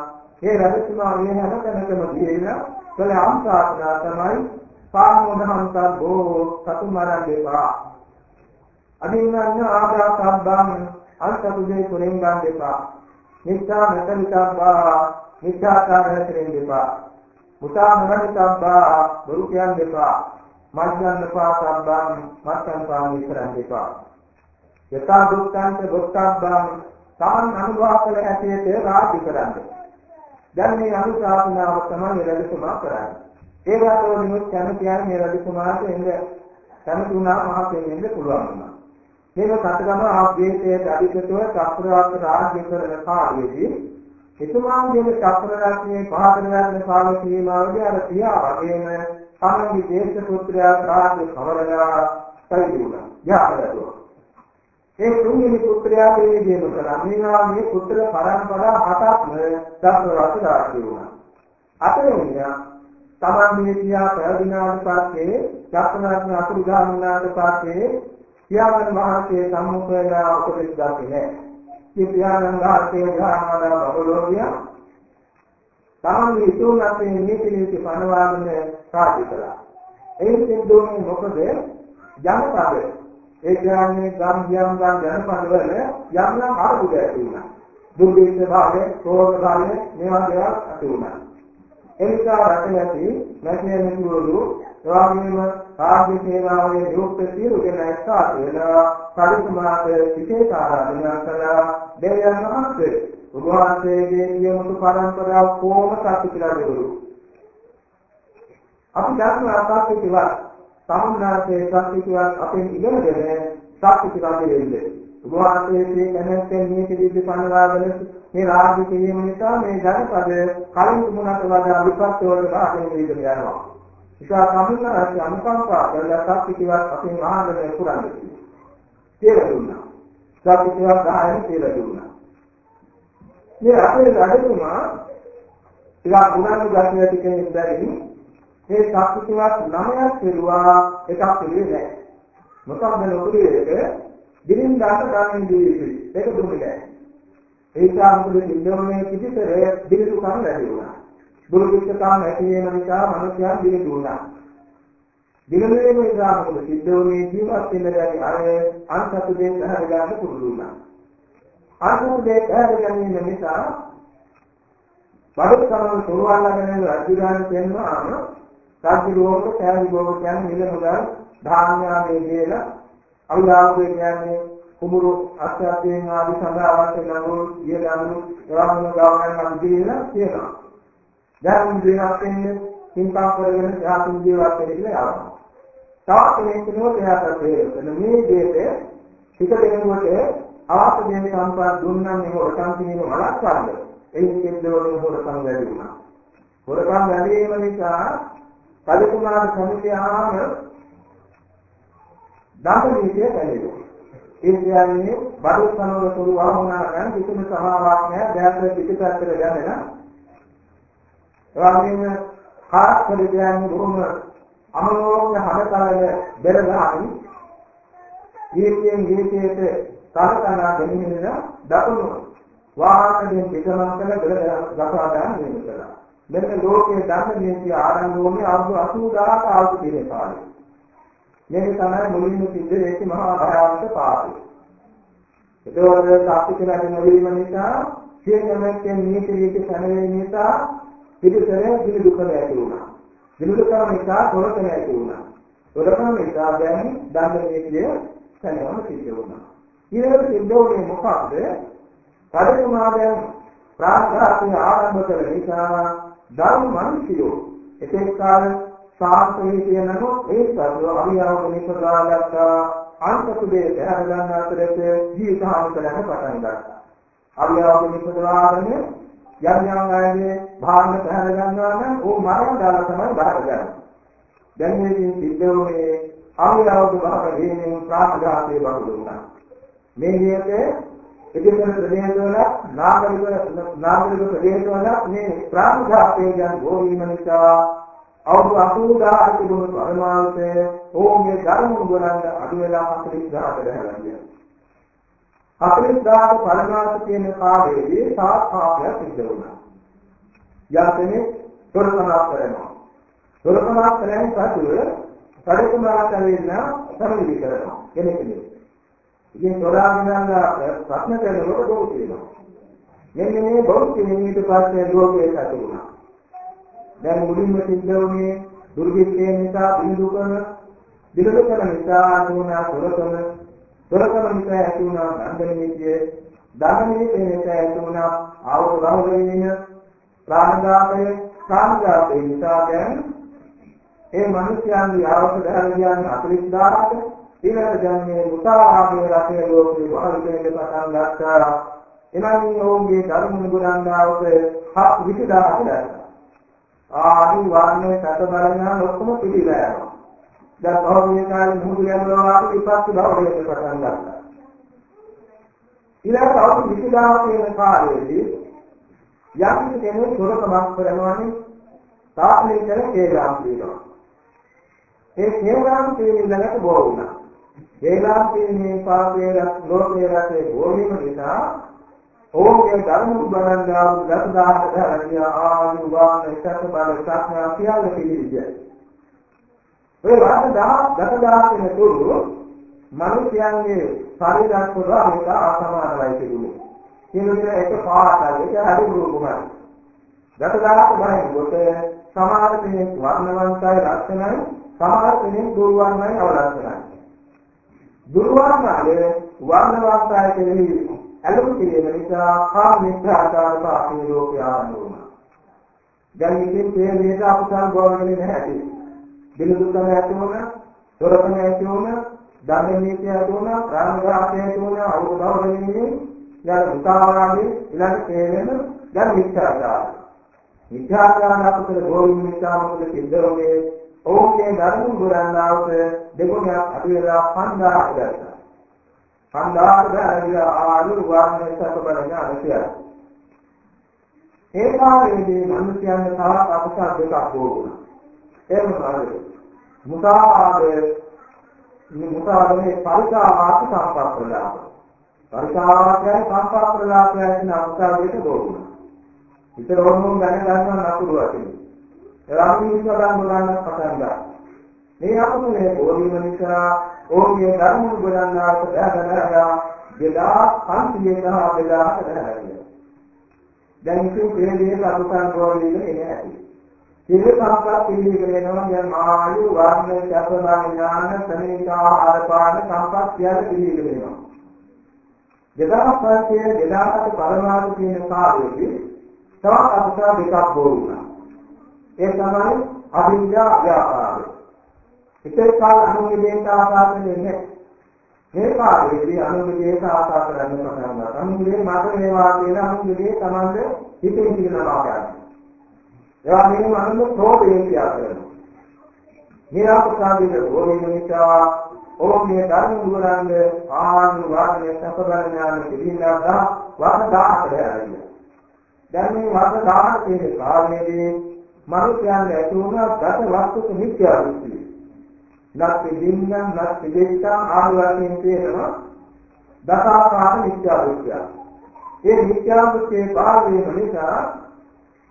ඒ රජතුමා මේ හැම තැනකම ගිහිල්ලා කළ අම්සාත්නා තමයි පාමොදහන්තබ්බෝ සතුමරන් දෙපා අදිනන්න ආදා සම්බන් අන්තකුදේ කුරෙන් ගන්න දෙපා. නිත්‍යා මෙතනිකබ්බා නිත්‍යාකාරය කෙරෙන් දෙපා. මුසා නොවැනිකම්බා බොරු කියන්න එපා මත්යන් එපා සම්බන් මත්යන් පානි කරන්න එපා යථා දුක්ඛන්ත දුක්ඛබ්බන් තමන් අනුභව කළ හැටියට රාජ්‍ය කරන්න. දැන් මේ අනුශාසනාව තමයි රජතුමා කරන්නේ. ඒ වගේ නිමුත් කැමතියන් මේ රජතුමාට එන්න කැමතුණා මහත්යෙන් එන්න පුළුවන් වුණා. මේක කටගම ආග්‍රේතයේ අධිකතව චක්‍රවර්ති රාජ්‍ය කරන කාලයේදී එතුමාගේ චක්‍ර රත්නයේ පහතර රත්න කාල සීමාවදී අර පියා වගේම තමන්ගේ දේශ පුත්‍රයා රාජ්‍ය කවරලා පරිදුණා. යාමරතුවා. ඒ තුන්වෙනි පුත්‍රයාගේ දේම කළා. මේවා මේ පුත්‍ර පරම්පරා හතක්ම චක්‍රවර්ති රාජ්‍ය වුණා. අතරින් තමන් මේ පියා පැවිදිනාට පස්සේ චක්‍රවර්ති අතුරු ගාමුණාට පස්සේ පියාණන් වහන්සේ සම්මුඛ වෙලා උපදෙස් ගන්නේ නැහැ. පියාණන් වහන්සේ ධර්මවල බබලෝකිය තමන්ගේ ඉතුරු නැත්නම් නීති නීති පනවාගෙන කාර්ය කළා. ඒ සිද්ධුනේ මොකද ජනපද ඒ කියන්නේ ගම් ගම් ගම් ජනපදවල යම් යම් අරුබුද ඇති වුණා. දුර්භික්ෂ භාවය, ශෝක භාවය මේවා දේවල් ඇති වුණා. එනිසා රටේ ඇති නැතිවෙන මිතුරු එවාගෙම රාජ්‍ය සේවාවේ නියුක්ත සියලු දෙනා එක්සාත් වෙලා පරිසමාත විශේෂ ආරාධනා කළා දෙවියන් වහන්සේ උභවහන්සේගේ නියමතු පරම්පරාව කොහොම සතු කියලා දෙවරු අපි ධර්ම අසාපිතවත් සමුන්නාසේ සත්‍යිතවත් අපෙන් ඉගෙනගෙන සත්‍යිතවත් දෙන්නේ උභවහන්සේගේ කැමැත්තෙන් මේ පිළිදි පනවාගෙන මේ රාජ්‍ය කිරීම නිසා මේ ජනපද කලින් තුමුණට වඩා විපත් වලට භාගයෙන් වීගෙන යනවා. නිසා සම්මානයේ අනුකම්පා කරලා සත්‍යිතවත් අපෙන් ආහාරය පුරන්නේ කියලා දුන්නා. සත්‍යයක් ගහගෙන කියලා දුන්නා. මේ අපේ රජතුමා ටිකක් ගුණානු ගතිය ඇති කෙනෙක් බැරි මේ සත්‍යයක් නමයක් කෙරුවා එකක් පිළිවෙල නැහැ. මොකක්ද නොකරියේක දිනින් දාට ගන්න දීවි. ඒක දුන්නේ නැහැ. ඒ නිසා මොකද ඉන්දෝනේ පිටිතරේ දිලිසු කම වැඩි වුණා. දුර්වික්ෂකම් ඇති වෙන නිසා මිනිසයන් දිලි දුන්නා. දිනමේම ඉඳාමකද සිද්ධ වුණේ ජීවත් වෙන බැරි අර අන්සතු දෙයක් අහර ගන්න පුරුදු වුණා. අන්සතු දෙයක් අහර ගැනීම නිසා බඩු සමන සෝවාන් ළඟන රජුගාන කියනවාම රාජ්‍ය රෝග කෑලි රෝග කියන්නේ නිල මුදල් ධාන්‍යාවේ දේල අවිලාපේ කියන්නේ කුඹුරු අස්ත්‍යයෙන් ආදි සඳහා අවශ්‍ය නඟුල්, ඊළඟු, එවැනිම ගවයන් අපි දීලා තියෙනවා. දැන් ජීවත් වෙන්නේ සින්කම් කරගෙන ජාතින් ජීවත් වෙන්න කියලා යනවා. තවත් කෙනෙක් කෙනෙකුට එයාට තේරෙන්න මේ දෙයට හිත දෙනකොට අවශ්‍ය දේ සම්පත් දුන්නා මේ හොරකම් කිරීම වළක්වන්න. එයින් කෙද්දවලින් හොරකම් වැඩි වුණා. හොරකම් වැඩි වීම නිසා කලිකුමාර සමිතියාම දඬුවීමේ පැමිණෙනවා. ඒ කියන්නේ බඩු සමග සුළු වහුණා නම් කිසිම සමාවක් නැහැ දැන් පිටිපස්සට යන්නේ එවැගේම කාර්ය කියන්නේ බොහොම අමනෝඥ හදතලන බෙරගහමින් ජීවිතයෙන් ජීවිතයට සලකනා දෙමින් දකුණු වාහනයෙන් පිටමන් කළ බෙර ගසා ගන්න නියම කළා. මෙන්න ලෝකයේ ධර්ම නීති ආරම්භ වුණේ අවුරුදු 80000ක ආයුධ දිනේ කාලේ. මේක තමයි මුලින්ම සිද්ධ වෙච්ච මහා භයානක පාපය. ඒකවල සාක්ෂි කියලා දෙනවීම නිසා සියයන්ගේ නීති නීති සැනවීම නිසා පිටුතරේ දින දුක ඇති වුණා. දින දුක නිසා තොරතන ඇති වුණා. තොරතන නිසා දැන් දඬුවමේ සැනවම සිද්ධ වුණා. ඊළඟට සිද්ධ වුණේ මොකක්ද? කඩකුමාරයන් ප්‍රාණඝාතය ආරම්භ කළ නිසා ධර්ම මිනිසියෝ එතෙක් කාල සාර්ථකී කියනකො ඒ සතුව අවියාව නිපදවාගත්ත අන්තසුදේ පැහැර ගන්න අතරේ ජීවිත හානි කරන්න පටන් ගත්තා. අවියාව නිපදවාගෙන යම් යම් අයගේ භාවන පැහැර ගන්නවා නම් ਉਹ මරණ දාලා තමයි බාර ගන්න. දැන් මේකෙන් සිද්ධ වුණේ අවියාව භාව හේනෙන් ප්‍රාණඝාතයේ බහුල වුණා. මේ විදිහට ඉදිරියට ප්‍රදේශවල නාගරික නාගරික ප්‍රදේශවල මේ ප්‍රාණඝාතය ගැන ගෝවීම නිසා අවුරුදු 80000 තිබුණු පරමාර්ථය ඕන්ගේ ධර්ම ගුණයන් අඩු වෙලා 40000කට දැහැලා ගියා. 40000 පරමාර්ථ කියන කාලයේදී සාර්ථකයක් සිද්ධ වුණා. යම් කෙනෙක් තොරතුරක් කරනවා. තොරතුරක් කරන්නේ පසුව කඩකුමාරට වෙන්න සමගි කරනවා. කෙනෙක් නෙවෙයි. ඉතින් තොරාගෙන ප්‍රශ්න කරනකොට බොහෝ කියනවා. මෙන්න මේ බෞද්ධ නිමිති පස්සේ ලෝකයේ සතු වුණා. දැන් මුලින්ම සිද්ධ වුණේ දුර්භික්ෂය නිසා බිඳුකන දිලකන නිසා ආතුණා තොරකන තොරකන නිසා ඇති වුණා දඬනීතිය දඬනීතිය නිසා ඇති වුණා ආවෝ රහවලින ප්‍රාණඝාතය ප්‍රාණඝාතය නිසා දැන් ඒ මිනිස්යාගේ ආවක දහරියන් 40000කට ඊළඟට දැන් මේ මුසාවාදයේ රටේ ලෝකේ වහල් වෙන්න පටන් ගත්තා එනම් ඔවුන්ගේ ධර්ම ගුණාංගාවක හත් 20000කට ආදි වාන්නේ සත බලන ඔක්කොම පිළිලා යනවා. දැන් භෞතික කාලේ මුහුදු යනවා වාගේ විපස්සී භවයට පටන් ගන්නවා. ඊළඟට අවුරුදු 20000 කියන කාලයේදී යම් කෙනෙක් සොරකමක් කරනවානේ තාපනේ කර කේලාම් කියනවා. ඒ කේලාම් කියන ළඟට බෝ වුණා. කේලාම් කියන්නේ පාපේ රස ලෝකේ රසේ බෝවීම නිසා ඕකේ ධර්ම උගන්වනවා දසදාහක ධර්මිය ආදි උගාන එකක බල සත්‍යා කියලා පිළිගියයි. ඔය වාද දහ දසදාහක නතුරු මිනිස්යන්ගේ ශරීරයක් පුරා මේක අසමානයි තිබුණේ. කියන්නේ ඒක පාටයි ඒක හරි රූපමයි. දසදාහක බයි කොට සමහර කෙනෙක් වර්ණවන්තයි ලක්ෂණයි සමහර කෙනෙක් දුර්වර්ණයි අවලක්ෂණයි. දුර්වර්ණය වර්ණවන්තයි කෙනෙක් ඇලුම් කිරීම නිසා කාම මිත්‍යාචාර පාපී ලෝකේ ආරම්භ වුණා. දැන් ඉතින් මේ විදිහට අපසල් ගොඩනගන්නේ නැහැ. බිලුදුකම ඇති වුණ, දොරකම ඇති වුණ, ධර්ම නීතිය ඇති වුණ, ප්‍රාණඝාතය ඇති වුණ, අවබෝධවලින්නේ ඊළඟ මුසාවාදී ඊළඟ තේරෙන දැන් මිත්‍යාචාර. මිත්‍යාචාර අපතේ ගෝවින් මිත්‍යාමකල සිද්ධ වුණේ ඔවුන්ගේ ධර්ම ගුණාංගාවක දෙගුණයක් අඩු වෙලා 5000 ගත්තා. සංඝාත බැලවිලා ආලු වර්ණය සැප බල ඥාන කියලා. ඒ කාලේදී මිනිස්යන් තවත් අකුසල් දෙකක් වුණා. ඒ මොනවාද? මුසාවාදයේ මුසාවාදයේ පරිකාවාස සම්ප්‍රදාය. පරිකාවාසයයි සම්ප්‍රදායයි කියන අකුසල් දෙක වුණා. ඉතින් ඕනෝන් දැන ගන්න නපුරු වශයෙන්. ඒ වගේම ඉස්සරහම ගන්න පටන් ගත්තා. මේ අකුසලයේ බෝධිම නිසා ඕගේ ධර්ම ගුණාංගාවට බැහැගෙන බෙදා 500 සහ බෙදා 40 දැන් ඉතින් මේ දේ අකුසල් ගෝලියක එන්නේ ඇති සිල් සම්පත් පිළිගෙන යනවා දැන් ආයු වර්ණ චතුරාර්ය ඥාන ප්‍රණීතාහාර පාන සම්පත් සියල්ල පිළිගෙන යනවා. දෙදහස් පන්සිය දෙදහසට පරමාර්ථ කියන කාර්යයේදී තවත් අකුසල දෙකක් බෝ වුණා. ඒ තමයි අවිද්‍යා ව්‍යාපාරය. එකේ කාල අනුන්ගේ දේට ආසා කරන්නේ නැහැ. මේ කාර්යයේදී අනුන්ගේ දේට ආසා කරන්න පටන් ගන්නවා. අනුන්ගේ මත මේවා කියන අනුන්ගේ දේ තමන්ගේ හිතේ තියෙනවා කියන්නේ. ඒවා මෙන්න අනුන්ගේ ක්‍රෝධයෙන් ක්‍රියා කරනවා. මේ අපසාදිත ඕනෙ නිසා ඕකේ ධර්ම දුරන්ද ආනු වාදනය සපබල ඥාන පිළිඳා වර්ණ 10කට ඇරියා. දැන් මේ වර්ණ 10 කියන කාරණේදී මනුෂ්‍යයන් ඇති වුණ දස වස්තුක මිත්‍යා දෘෂ්ටිය. නැත්ති දින්නම් නැත්ති දෙත්තම් ආදි වශයෙන් තියෙනවා දසාකාර මිත්‍යා දෘෂ්ටිය. ඒ මිත්‍යා දෘෂ්ටියේ පාරවීම නිසා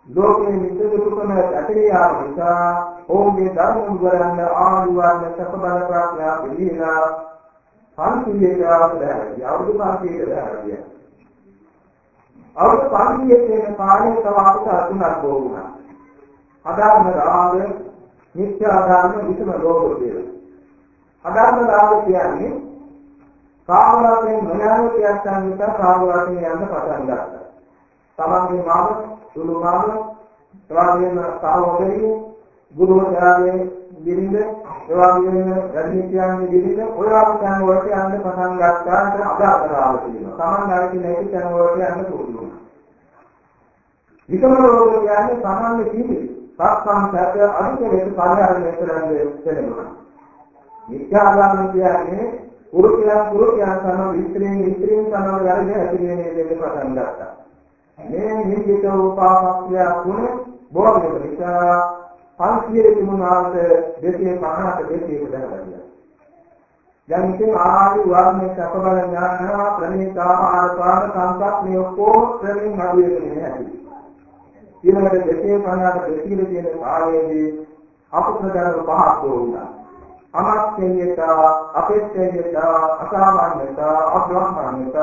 ලෝකේ මිත්‍ය දුකම ඇතේ යාම නිසා ඔවුන්ගේ ධර්ම උගරන්න ආදි වර්ණ සක බල ප්‍රඥා පිළිලා පන්තියේ දාවදයි අවුරුදු පන්තියේ දාවදියා. අවුරුදු පන්තියේ තියෙන කාලේ තව අපට තුනක් බෝ වුණා. අධර්ම රාග, මිත්‍යා ධර්ම, විෂම ලෝභ කියලා. අධර්ම රාග කියන්නේ කාම රසයෙන් මොනවාද කියන්න නිසා කාම රසයෙන් යන්න පටන් ගත්තා. තමන්ගේ මාම, සුළු මාම, එවාගෙම සහෝදරිය, ගුරුවරයාගේ බිරිඳ, එවාගෙම ගණිතයන්ගේ බිරිඳ, ඔය ආකාරයෙන් වලට යන්න පටන් ගත්තා. ඒක අධර්ම රාග කියනවා. තමන් නැති නැති තැන වලට යන්න පුළුවන්. විෂම ලෝභ කියන්නේ සමාන්‍ය කීවේ සත්සම් සැප අනිකලෙට පරිහරණය කරන්නේ වෙනවා. මිත්‍යාගාමී කියන්නේ පුරුෂයන් පුරුෂයන් සමග ස්ත්‍රීන් ස්ත්‍රීන් සමග වැඩ ඇතිවෙන්නේ දෙක පටන් ගත්තා. මේ නිහිත උපාපක්ෂය තුන බොහෝ නිසා 500 තිබුණාට 250ට 200කට දැනගන්නවා. දැන් ඉතින් ආදි වර්ණයේ සකබල ඥාන ප්‍රණීතා ආකාර සංකප්ප මේ ඔක්කොම ක්‍රමෙන් අඩු වෙන්නේ නැහැ. ඊළඟට දෙකේ පණාට දෙකීල කියන කාලයේදී අපුසල ධර්ම පහක් වුණා. අමස්තේයත, අපේක්ෂේයත, අසාමාන්‍යත, අබ්‍රහ්මණ්‍යත,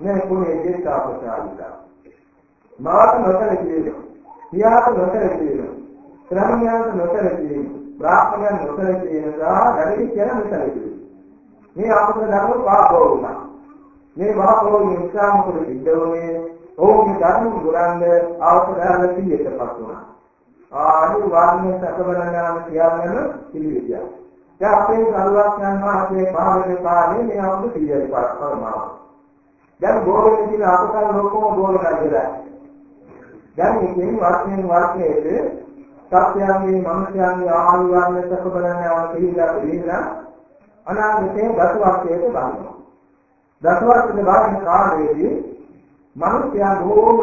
මේ කුණේ දෙක අපසාරිත. මාත නොතර කියන, සියාත නොතර කියන, ශ්‍රමණයන්ට නොතර කියන, බ්‍රාහ්මණයන් නොතර කියන සහ වැඩි කියන නොතර කියන. මේ අපුසල ධර්ම පහක් වුණා. මේ පහක් වුණ නිසා මොකද සිද්ධ වුනේ? ඔවුන්ගේ ධර්ම ගුණන්ද අවසරාල පිළියෙතපත් වුණා. ආනි වර්ණයේ සකබලනාම කියන්නම පිළිවිදියා. දැන් අපේ සරුවක්යන් වහන්සේ පාවෙන කාලේ මේ අවුරුදු 100යි පරමාව. දැන් බෝලෙන් තියෙන අපසල් ලෝකම බෝලලා ඉවරයි. දැන් මේකෙන් වර්ණයෙන් වර්ණයේදී සත්‍යයන්ගේ මනුෂ්‍යයන්ගේ ආහාර වර්ණ සකබලනාම පිළිලා පිළිලා අනාගතයේ දසවර්ෂයක ගන්නවා. දසවර්ෂයක ගන්න කාලයේදී මිනිස්යා බොහෝම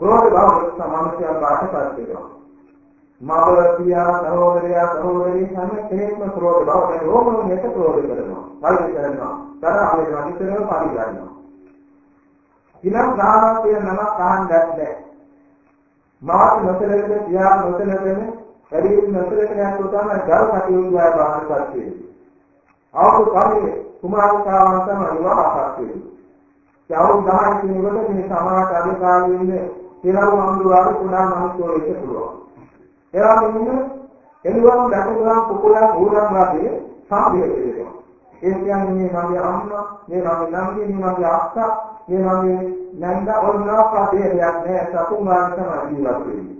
ක්‍රෝධ භාවයෙන් මිනිස්යා පාටපත් වෙනවා. මව පියා සහෝදරයා සහෝදරී හැම කෙනෙක්ම ක්‍රෝධ භාවයෙන් රෝමන මෙත ක්‍රෝධ කරනවා. වෛර කරනවා. තරහ වෙනවා නිතරම පාඩි ගන්නවා. ඉනම් ගානක් කියන නමක් අහන්න බැහැ. මාත් නොසලකන පියා නොසලකන පරිදි නොසලකන යතු තමයි ගල් කටයුතු වල බාහිරපත් වෙන්නේ. අවුරු කන්නේ කුමාරිකාවන් තමයි විවාහපත් වෙන්නේ. යවුන් 10 කෙනෙකුට මේ සමාජ අධිකාරියේ ඉන්න සිරව් අමුදුවාගේ කුණා මහත්වෝ වෙන්න පුළුවන්. ඒ වගේම එළුවන් දකුණුවන් කුකුලන් ඌරන් වගේ සාධ්‍ය වෙනවා. ඒ කියන්නේ මේ මගේ අම්මා, මේ මගේ නංගි, මේ මගේ අක්කා, මේ මගේ නංගා ඔන්නාපා දෙයක් නෑ සතුන් වගේ තමයි ජීවත් වෙන්නේ.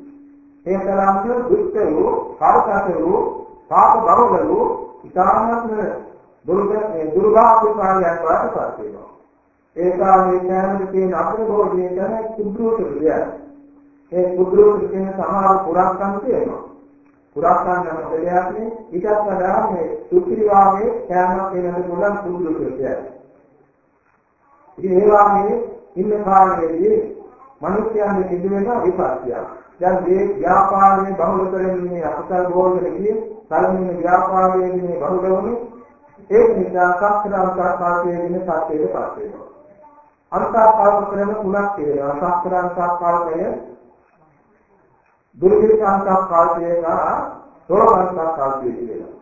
ඒ තරම්ම දුක්ඛයෝ, කාර්යසතයෝ, පාප බරවලෝ ඉතාමත්ම දුර්ග දුර්භාග්‍යකාරයන් වාටපත් වෙනවා. ඒ කාලේ කෑමට තියෙන අග්‍රභෝජනය තමයි කුද්‍රෝත විද්‍යාව. ඒ කුද්‍රෝත කියන සමහර පුරාක්කම් තියෙනවා. පුරාක්කම් නම් දෙයක් නේ ඊටත් වඩා මේ සුත්‍රිවාගේ කෑමක් වෙනද පුළුවන් කුද්‍රෝත විද්‍යාව. ඉතින් ඒ වාගේ ඉන්න කාලේදී මිනිස්යාගේ සිදු වෙන විපස්සය. දැන් මේ ව්‍යාපාරයේ බහුල කරන්නේ අකුසල භෝගන කියේ කලින් ව්‍යාපාරයේ මේ බහුල වුණේ ඒක නිසා සක්‍රාන්තාකාරයේ වෙන සත්‍යයට පත් වෙනවා. අන්තාකාර ක්‍රම තුනක් තියෙනවා. සක්‍රාන්තාකාරය දුර්විකාන්තාකාරය සහ සෝරකාන්තාකාරය කියලා.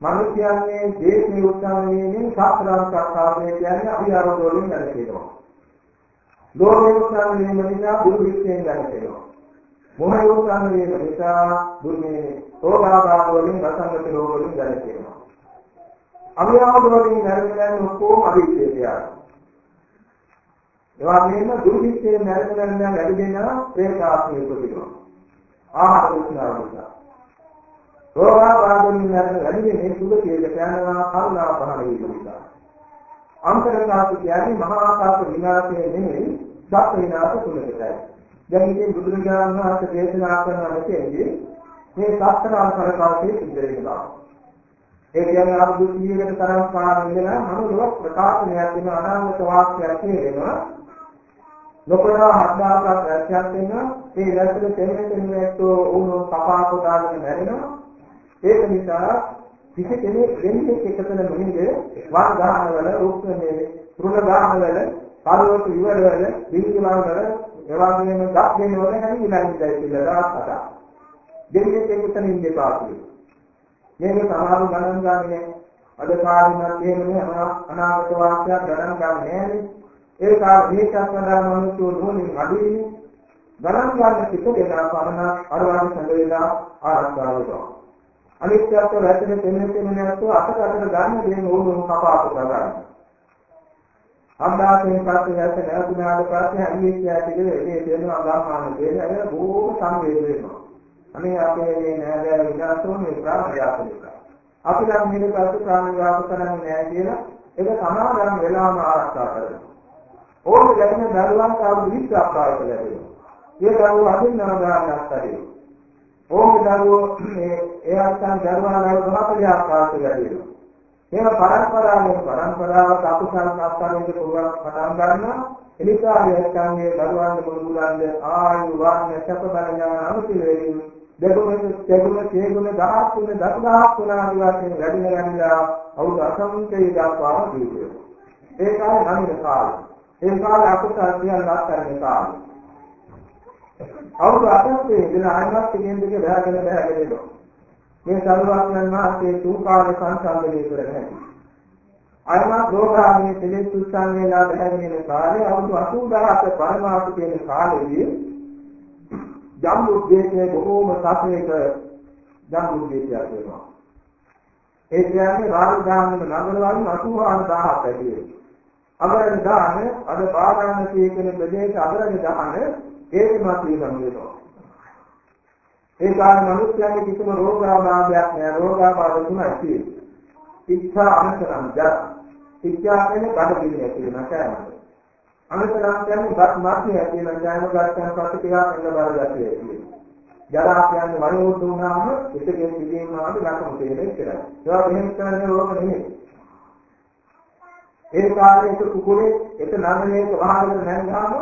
මිනිස්යන්ගේ දේශේ උත්සාහයෙන් සක්‍රාන්තාකාරය කියන්නේ අභිආරෝධ වලින් නැරෙනවා. ලෝභය උත්සාහයෙන් නිසා දුර්වික්ෂයෙන් නැරෙනවා. මොහේ උත්සන්න වීම නිසා දුන්නේ රෝගාබාධ වලින් වසංගත රෝග වලින් දැනෙනවා. අවියාවද වලින් නැරෙන්නේ ඔක්කොම අවිද්‍යාවයි. ඒවා මෙන්න දුර්විච්ඡේ නැරෙන්න වැඩි දෙනවා ප්‍රේතාත්මික පිළිවෙල. ආහාර උත්සාහ නිසා. රෝගාබාධ වලින් නැරෙන්න වැඩි දෙන්නේ සුගතියට යනවා කරුණා පහළ වීම නිසා. අන්තරාකාශ කියන්නේ මහා ආකාශ විනාශය නෙමෙයි සත්‍ය විනාශ තුනකටයි. දැන් ඉතින් බුදුරජාණන් වහන්සේ දේශනා කරන මෙතෙන්දී මේ සත්‍යනාම කරකවසේ සිද්ධ වෙනවා. ඒ කියන්නේ අවුරුදු 100කට තරම් කාලෙ ඉඳලා මනුලොව ප්‍රකාශනයක් වෙන අනාගත වාක්‍යයක් කියනවා. ලොකරා හත්දාසක් රැස්යක් වෙනවා. මේ රැස්වල තෙමෙන තෙමෙන්නෝ උණු කපා කොටාගෙන මැරෙනවා. ඒක නිසා කිසි කෙනෙක් දෙන්නේ එකතන නොනින්ද වාර ගානවල උත්සන්නේ රුණ ගානවල පරිවර්ත ඉවරවල දිවිගානවල එවාගෙම ගස් දෙන්න ඕන හැංගිලා ඉඳලා කියලා දවස් හතක්. දෙන්නේ එක්කතන ඉන්න එපා කියලා. මේක සමහරව ගණන් ගන්නේ අද කාලේ නම් එහෙමනේ අනාගත වාක්‍යයක් ගණන් ගන්නේ නෑනේ. ඒ කාල මේකක් වඩා මිනිස්සු නෝනින් අඩුයිනේ. ගණන් ගන්න පිට දෙනා පරණ අරවාදි සංගලේලා ආරක්ෂා වෙනවා. අනිත්‍යත්ව රැඳෙන තෙමෙන තෙමෙන නැත්නම් අතට අතට ගන්න දෙන ඕනම කපාපු කරගන්න. අම්දාසෙන් පස්සේ ඇස නැතුණාට පස්සේ අනිත්‍යය ටිකේ ඒ තේනවා ගම්මාන දෙන අය බොහොම සංවේද වෙනවා. අනේ අපේ මේ නෑදෑය විනාශෝ මේ ප්‍රාණයාපනික. අපි නම් මේක පස්සේ ප්‍රාණයාප කරන්නේ නෑ කියලා ඒක සමාදම් වෙලාම ආරක්ෂා කරනවා. ඕක ලැබෙන දරුවන්ට අවුරුදු 20ක් ආයත ලැබෙනවා. ඒ දරුවෝ අදින් නරදාන්නක් හරියි. ඕක දරුවෝ මේ ඒ අත්සන් දරුවා නෑ 40ක් ආයත ලැබෙනවා. මේක පරම්පරාවෙන් පරම්පරාවට අකුසල සංස්කාරයක පුරා පටන් ගන්නවා. එනිසා යස්කන්ගේ දරුවන්ගේ මුළුමුලන්ගේ ආයු වර්ණ සැප බල ඥාන අනුසීලයෙන් දෙගුණ දෙගුණ තේගුණ දහස් තුන දසදහස් තුන ආදී වශයෙන් වැඩිම වැඩිලා අවුරුදු අසංඛ්‍යය දක්වා දීලා. ඒ කාලේ නමින කාලේ. ඒ කාලේ අකුසල කියන අත්තරේ කාලේ. අවුරුදු අසංඛ්‍යයේ ඉඳන් ආයමත් කියන දෙක බහගෙන බහගෙන එනවා. මේ සරුවක්යන් වහන්සේ තුකාලේ සංසන්දනය කරගෙන ඇති. අයමත් රෝගාමී තෙලෙස් සුස්සංගේලා බහැගෙන ඉන්න කාලේ අවුරුදු 80000ක පරමාර්ථ කියන කාලෙදී ජම්බුද්දේශයේ බොහෝම සාසනික ජම්බුද්දේශයක් වෙනවා. ඒ කියන්නේ රාජධානියම නගරවලින් 84000ක් ඇති වෙනවා. අගරණ දාන අද පාරාණසී කියන ප්‍රදේශ අගරණ දාන ඒකමත් වෙනවා. ඒ කාලේ මිනිස්යාගේ කිසිම රෝගාබාධයක් නෑ රෝගාබාධ තුනයි තියෙන්නේ. ඉච්ඡා අනතරම් ජර. ඉච්ඡා කියන්නේ බඩ පිළිය කියන කෑමට. අනතරම් කියන්නේ බත් මාත්‍ය කියන කෑම ගන්න පස්සේ ටිකක් එන්න බර ගැතියි කියන්නේ. ජරා කියන්නේ වයෝවෘද්ධ වුණාම පිටකෙන් පිළිගන්න ආද ලක්ෂණ තේරෙන්නේ ඉතරයි. ඒවා මෙහෙම කරන්නේ රෝග නෙමෙයි. ඒ කාලේ එක කුකුලේ එක නගරයක වහගෙන නැංගාම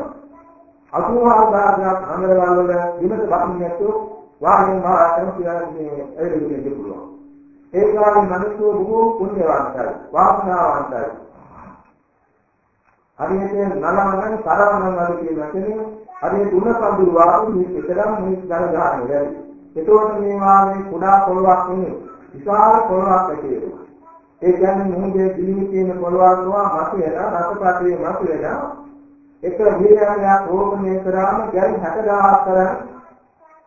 84000ක් නගරවල වල විමත බහින්න නැතුව වාහනේ මහාතම කියන්නේ එළියෙ දෙන්න පුළුවන්. ඒ කාලේ මිනිස්සු බොහෝ පුණ්‍යවන්තයි, වාසනාවන්තයි. හරියට නලමනන් කරවනන් වල කියන කෙනේ හරියට උණ කඳුළු වාගේ මේ පිටරම් මේ ගල ගන්න වැඩි. ඒතකොට මේ වාගේ කුඩා පොළවක් නෙමෙයි. විශාල පොළවක් ඇති වෙනවා. ඒ කියන්නේ මොහොතේ දිලිමි තියෙන පොළවක් වුණා මත වෙන රසපටේ මත වෙන එක විරයාවක් රෝපණය කරාම ගැල් 60000ක් තරම්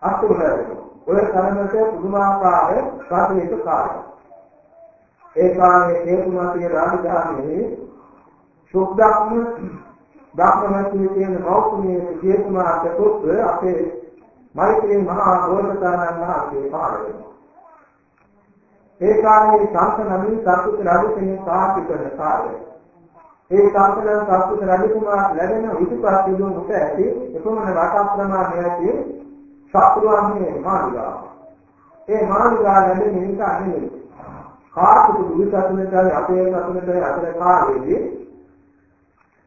අත්ුලරට ඔය තරමට පුදුමාකාර ප්‍රාථමික කාර්ය. ඒ කාලේ හේතුමාතිය රාජධානියේ සුද්ධක්ම ධම්මවත්ී කියන මෞතුමියේ හේතුමාත පුත්‍ර අපේ මෛත්‍රී මහා බෝසතාණන් වහන්සේ පහළ වෙනවා. ඒ කාලේ සංසනමි සතුට රජු කෙනෙක් සාහිත්‍ය කරන කාලය. ඒ සංසනම සතුට රජතුමා ලැබෙන විසුපත් සිදුවු කොට ඇති එපමණ වට ප්‍රමාණය ඇති ශාස්ත්‍රවන්නේ මාළිගාව. ඒ මාළිගාව ලැබෙන්නේ නිසා නෙමෙයි. කාර්තික බුදුසසුනේදී අපේ සසුනේදී අතර කාලේදී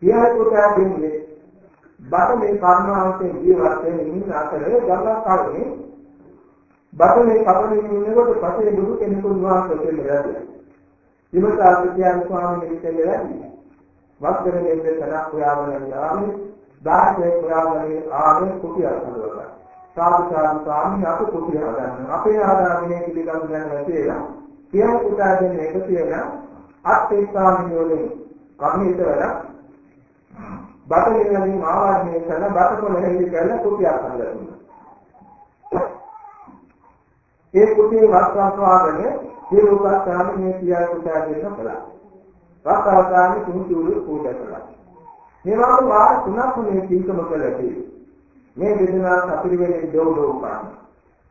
සියල්ල කොට දෙන්නේ බටමේ කර්මාවතේ ජීවත් වෙන ඉන්න අතරේ ගඟක් කාලේ බටමේ කපමින් ඉන්නකොට පසේ බුදු කෙනෙකුන් වාසය කියලා යනවා. විමසා විද්‍යාන ස්වාමීන් වහන්සේ වැඩි. වස්තරයේ දෙන්නක් හොයාගෙන ආවේ දායකයෙක් හොයාගෙන ආවේ කුටියක් හදවලා. සාදු සාදු ස්වාමීන් අප කුටිය හදන්න. අපේ ආදානයේ පිළිගන්න දැන නැතිලා කියන කුටා දෙන්න එක කියලා අත්ේ ස්වාමීන් වහන්සේ කර්මීත වෙලා බතලිනදී ආවරණය කරන බතකොළ හෙලි කරලා කුටියක් හදලා දුන්නා. ඒ කුටියේ වස්වාස්වාදන සිරුපස්ථාන මේ සියල්ල පුදා දෙන්න කළා. වස්වාස්වාදන තුන්තුරු පූජා කළා. මේ වගේ වාර තුනක් මේ පින්කම කළේ. මේ දෙදෙනා සපිරිවෙලේ දෝලෝ උපාන.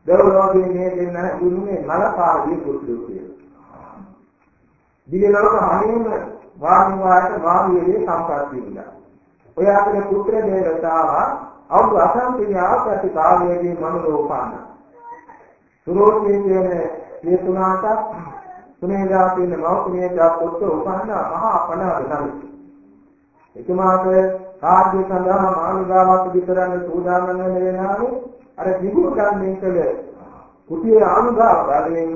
දෝලෝගේ මේ දෙන්න දුන්නේ නලපාරදී පුත්‍රයෝ කියලා. දිගලෝක හරියම වාමි වාට වාමියේ සම්පත් විඳා. ඔය අපේ පුත්‍ර දේවතාවා අවුරුදු අසංඛ්‍යාත ආපති කාලයේදී මනෝපාන. සුරෝධී කියන මේ තුනකට තුනේදා කියන මෞතුමියදා පුත්‍ර උපන්න මහා පණාද තමයි. එකමාත කාර්ය සඳහා මානගාවක් විතරන්නේ සූදානම් වෙන වෙනාවේ අර විභූ ගන්නේ කළ කුටියේ ආනුභාව වලින්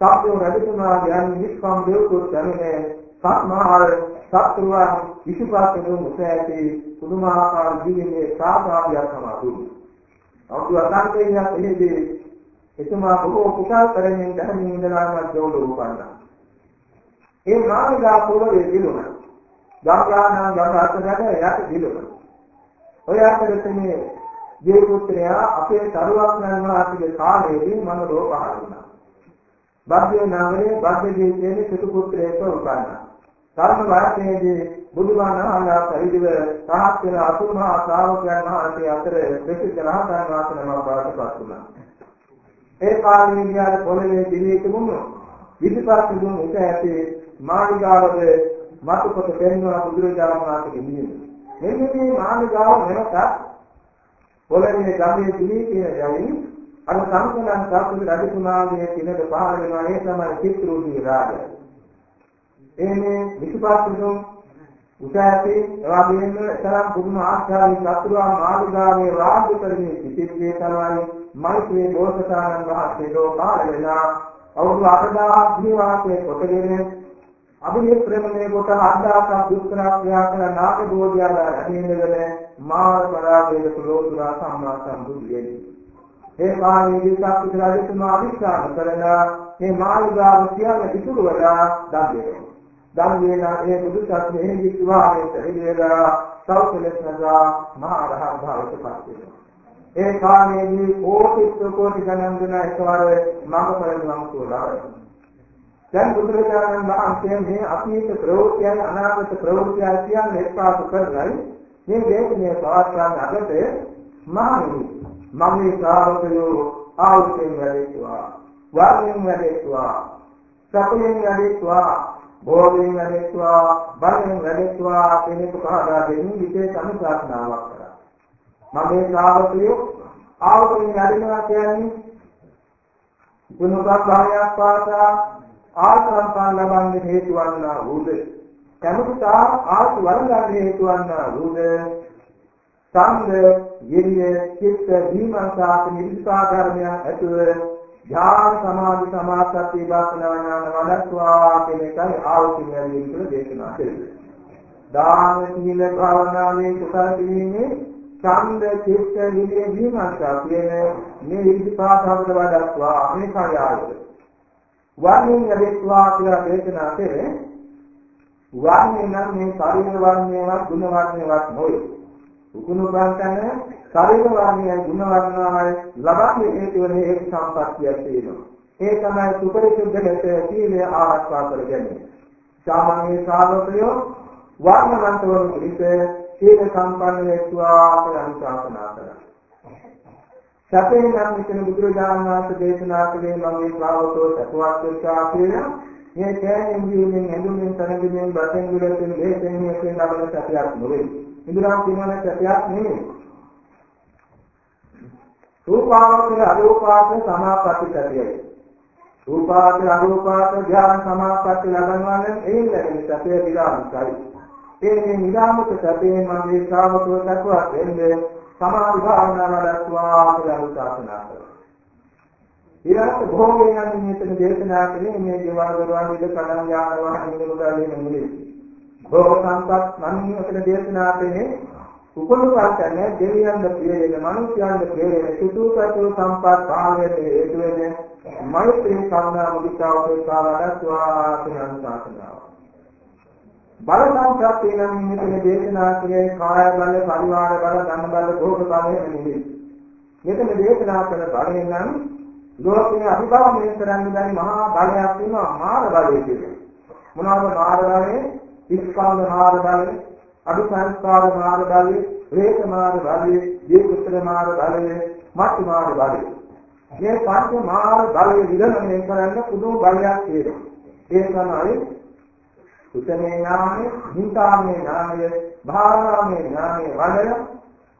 සාප්පෝ රජතුමා යන් විස්කම් දෙව්තුත් දැනුනේ සත්මහාර සත්‍රුවා විසුපාතේ මුසෑති පුදුමාකාර ජීවිතේ සාභාවියක් තමයි. අවුරුදු අසංකේයයක් එළිදී එතුමා බොහෝ කුසල් කරමින් ධර්මයෙන් ඉඳලාම ජෝඩු උපන්නා. ඒ මාර්ගා පොළවේ දිලුණා. ගංගානම් ගඟ අතරට යට දිලුණා. ඔය අතරතේ ජේ පුත්‍රයා අපේ තරුවක් යනවාගේ කාලයේදී මම රෝග පහළ වුණා. බද්දේ නගරේ බද්දේ කියන සිටු පුත්‍රයෙක් උපන්නා. ධර්ම වාක්‍යයේදී බුදුබණ අහලා පරිදිව සහත් වෙන අසුමහා ශ්‍රාවකයන් වහන්සේ අතර ප්‍රසිද්ධ රහතන් වහන්සේ නමක් බවට පත් වුණා. ඒ කාලේ ගියාට පොළවේ දිවි තිබුණු විදිපත් දුන් එක ඇති මාළිගාවද මතුකොට පෙන්වන බුදුරජාණන් වහන්සේගේ නියම. මෙන්න මේ මාළිගාව වෙනසක් පොළවේ ගමේ දිවි කියන යමින් අර සංකලන සාසුද රජතුමාගේ පිනද පහළ වෙනවා ඒ තමයි චිත්‍රූපී රාජය. එන්නේ විසුපාසුතුන් උසාපි එවාගෙම තරම් පුදුම ආශ්චර්ය සතුරා මාළිගාවේ රාජ්‍ය කරමින් සිටින්නේ තමයි මෛත්‍රී බෝසතාණන් වහන්සේ ලෝකාල වෙලා අවුරුදු 8000ක් ජීවාසයේ කොටගෙන අභිනය ප්‍රේමණය කොට ආදාසක් දුෂ්කරක්‍රියා කළ නාග බෝධියලා රැඳෙන්නගෙන මාර පරාජයට ලෝතුරා සම්මා සම්බුදු වෙන්නේ. ඒ කාලේදී සක්විති රජතුමා අවිස්ථාන කරලා මේ මාළිගාව සියල්ල ඉතුරුවලා දන් දෙනවා. දන් වේලා ඒ බුදු සසුනේ විශ්වාසයට එළියලා සෞඛලස්නගා මහා රහත් භාවයට පත් වෙනවා. ඒ කාලයේදී කෝටි කෝටි ගණන් දෙන එකවර මඟ පරිණාම සුවලා දැන් බුදුරජාණන් වහන්සේ මේ අතීත ප්‍රවෘත්තියන් අනාගත ප්‍රවෘත්තියන් කියන්නේ එක්පාසු කරගයි මේ දේශනේ පවත්වන අගට මහණෙනි. මගේ ශ්‍රාවකයෝ ආයුෂයෙන් වැඩිත්වා වර්ණයෙන් වැඩිත්වා සපයෙන් වැඩිත්වා භෝගයෙන් වැඩිත්වා බලයෙන් වැඩිත්වා කියන එක පහදා දෙමින් විශේෂ අනුශාසනාවක් කරා මගේ ශ්‍රාවකයෝ ආයුෂයෙන් වැඩිනවා කියන්නේ ගුණපත් භාවයක් පාසා ආසම්පන්න ලබන්නේ හේතු වන්නා වූද කැමතිතා ආසු වරගන්න හේතු වන්නා වූද සංඝ යෙරිය චිත්ත දීමන්සාත නිර්විසා ධර්මයන් ඇතුව ඥාන සමාධි සමාපatti විපස්සනා ඥාන වඩත්වා කියන එකයි ආවකින් යන්නේ කියලා දේශනා කළේ. දාන සීල භාවනාවේ කුසල කිරීමේ ඡන්ද චිත්ත යෙරිය දීමන්සා කියන මේ නිර්විසා ධර්ම වඩත්වා මේකයි ආයතන. වර්ණයෙන් ලැබෙත්වා කියලා දේශනා කරේ වර්ණය නම් මේ ශරීර වර්ණයවත් ගුණ වර්ණයවත් නොවේ. උකුණු බන්තන ශරීර වර්ණයයි ගුණ වර්ණයයි ලබන්නේ හේතු වෙන හේතු සම්පත්තියක් තියෙනවා. ඒ තමයි සුපරිසුද්ධ ලෙස සීලය ආරක්ෂා කර ගැනීම. සාමාන්‍ය ශ්‍රාවකයෝ වර්ණවන්ත වන පිළිස සීල සම්පන්න වෙත්වා කියලා අනුශාසනා කරනවා. සැපේ නම් මෙතන බුදුරජාණන් වහන්සේ දේශනා කළේ මගේ ශ්‍රාවකෝ සතුවක් වෙච්චා කියලා මේ කෑමෙන් ජීවෙන් ඇඳුමින් තනගිමින් බතෙන් ගුලෙන් දේශෙන් මේකෙන් ලබන සැපයක් නෙවෙයි. ඉදරම් කියනවන සැපයක් නෙවෙයි. රූපාවචර අරූපාවච සමාපatti සැපයයි. රූපාවචර අරූපාවච ධ්‍යාන සමාපatti ලබනවා නම් එයින් ලැබෙන සැපය විරාමිකයි. ඒ මේ නිරාමික සැපේ මගේ ශ්‍රාවකෝ සතුවක් වෙන්නේ සමාධි භාවනාව වඩත්වා කියලා උදාසනා කරනවා. ඊළඟට භෝගයෙන් යන්නේ මෙතන දේශනා කළේ මේ දේවල් දරවන විද කඩන් යාන වාහන මුදල් වෙන මුලේ. භෝග සම්පත් නම් මෙතන දේශනා කළේ උපනුපාතන දෙවියන්ද ප්‍රිය වෙන මිනිස්යන්ද ප්‍රිය වෙන සුතුපතු සම්පත් භාවයට හේතු වෙන මෛත්‍රී කරුණා මුදිතා උපේක්ෂා වඩත්වා කියන අනුශාසනාව. බල සංකප්පේ නම් මෙතන දේශනා කළේ කාය බල, පරිවාර බල, ධන බල, භෝග බල නෙමෙයි. මෙතන දේශනා කරන බලයෙන් නම් ලෝකයේ අභිභවනය කරන්න බැරි මහා බලයක් තියෙනවා මාර බලය කියලා. මොනවාද මාර බලය? ඉස්කන්ධ මාර බලය, අභිසංස්කාර මාර බලය, වේක මාර බලය, දීකුත්තර මාර බලය, මත් මාර බලය. මේ පංච මාර බලය විදමනය කරන්න පුදුම බලයක් තියෙනවා. ඒ තමයි සුතමේ ඥානය, හිතාමේ ඥානය, භාවනාමේ ඥානය වඩන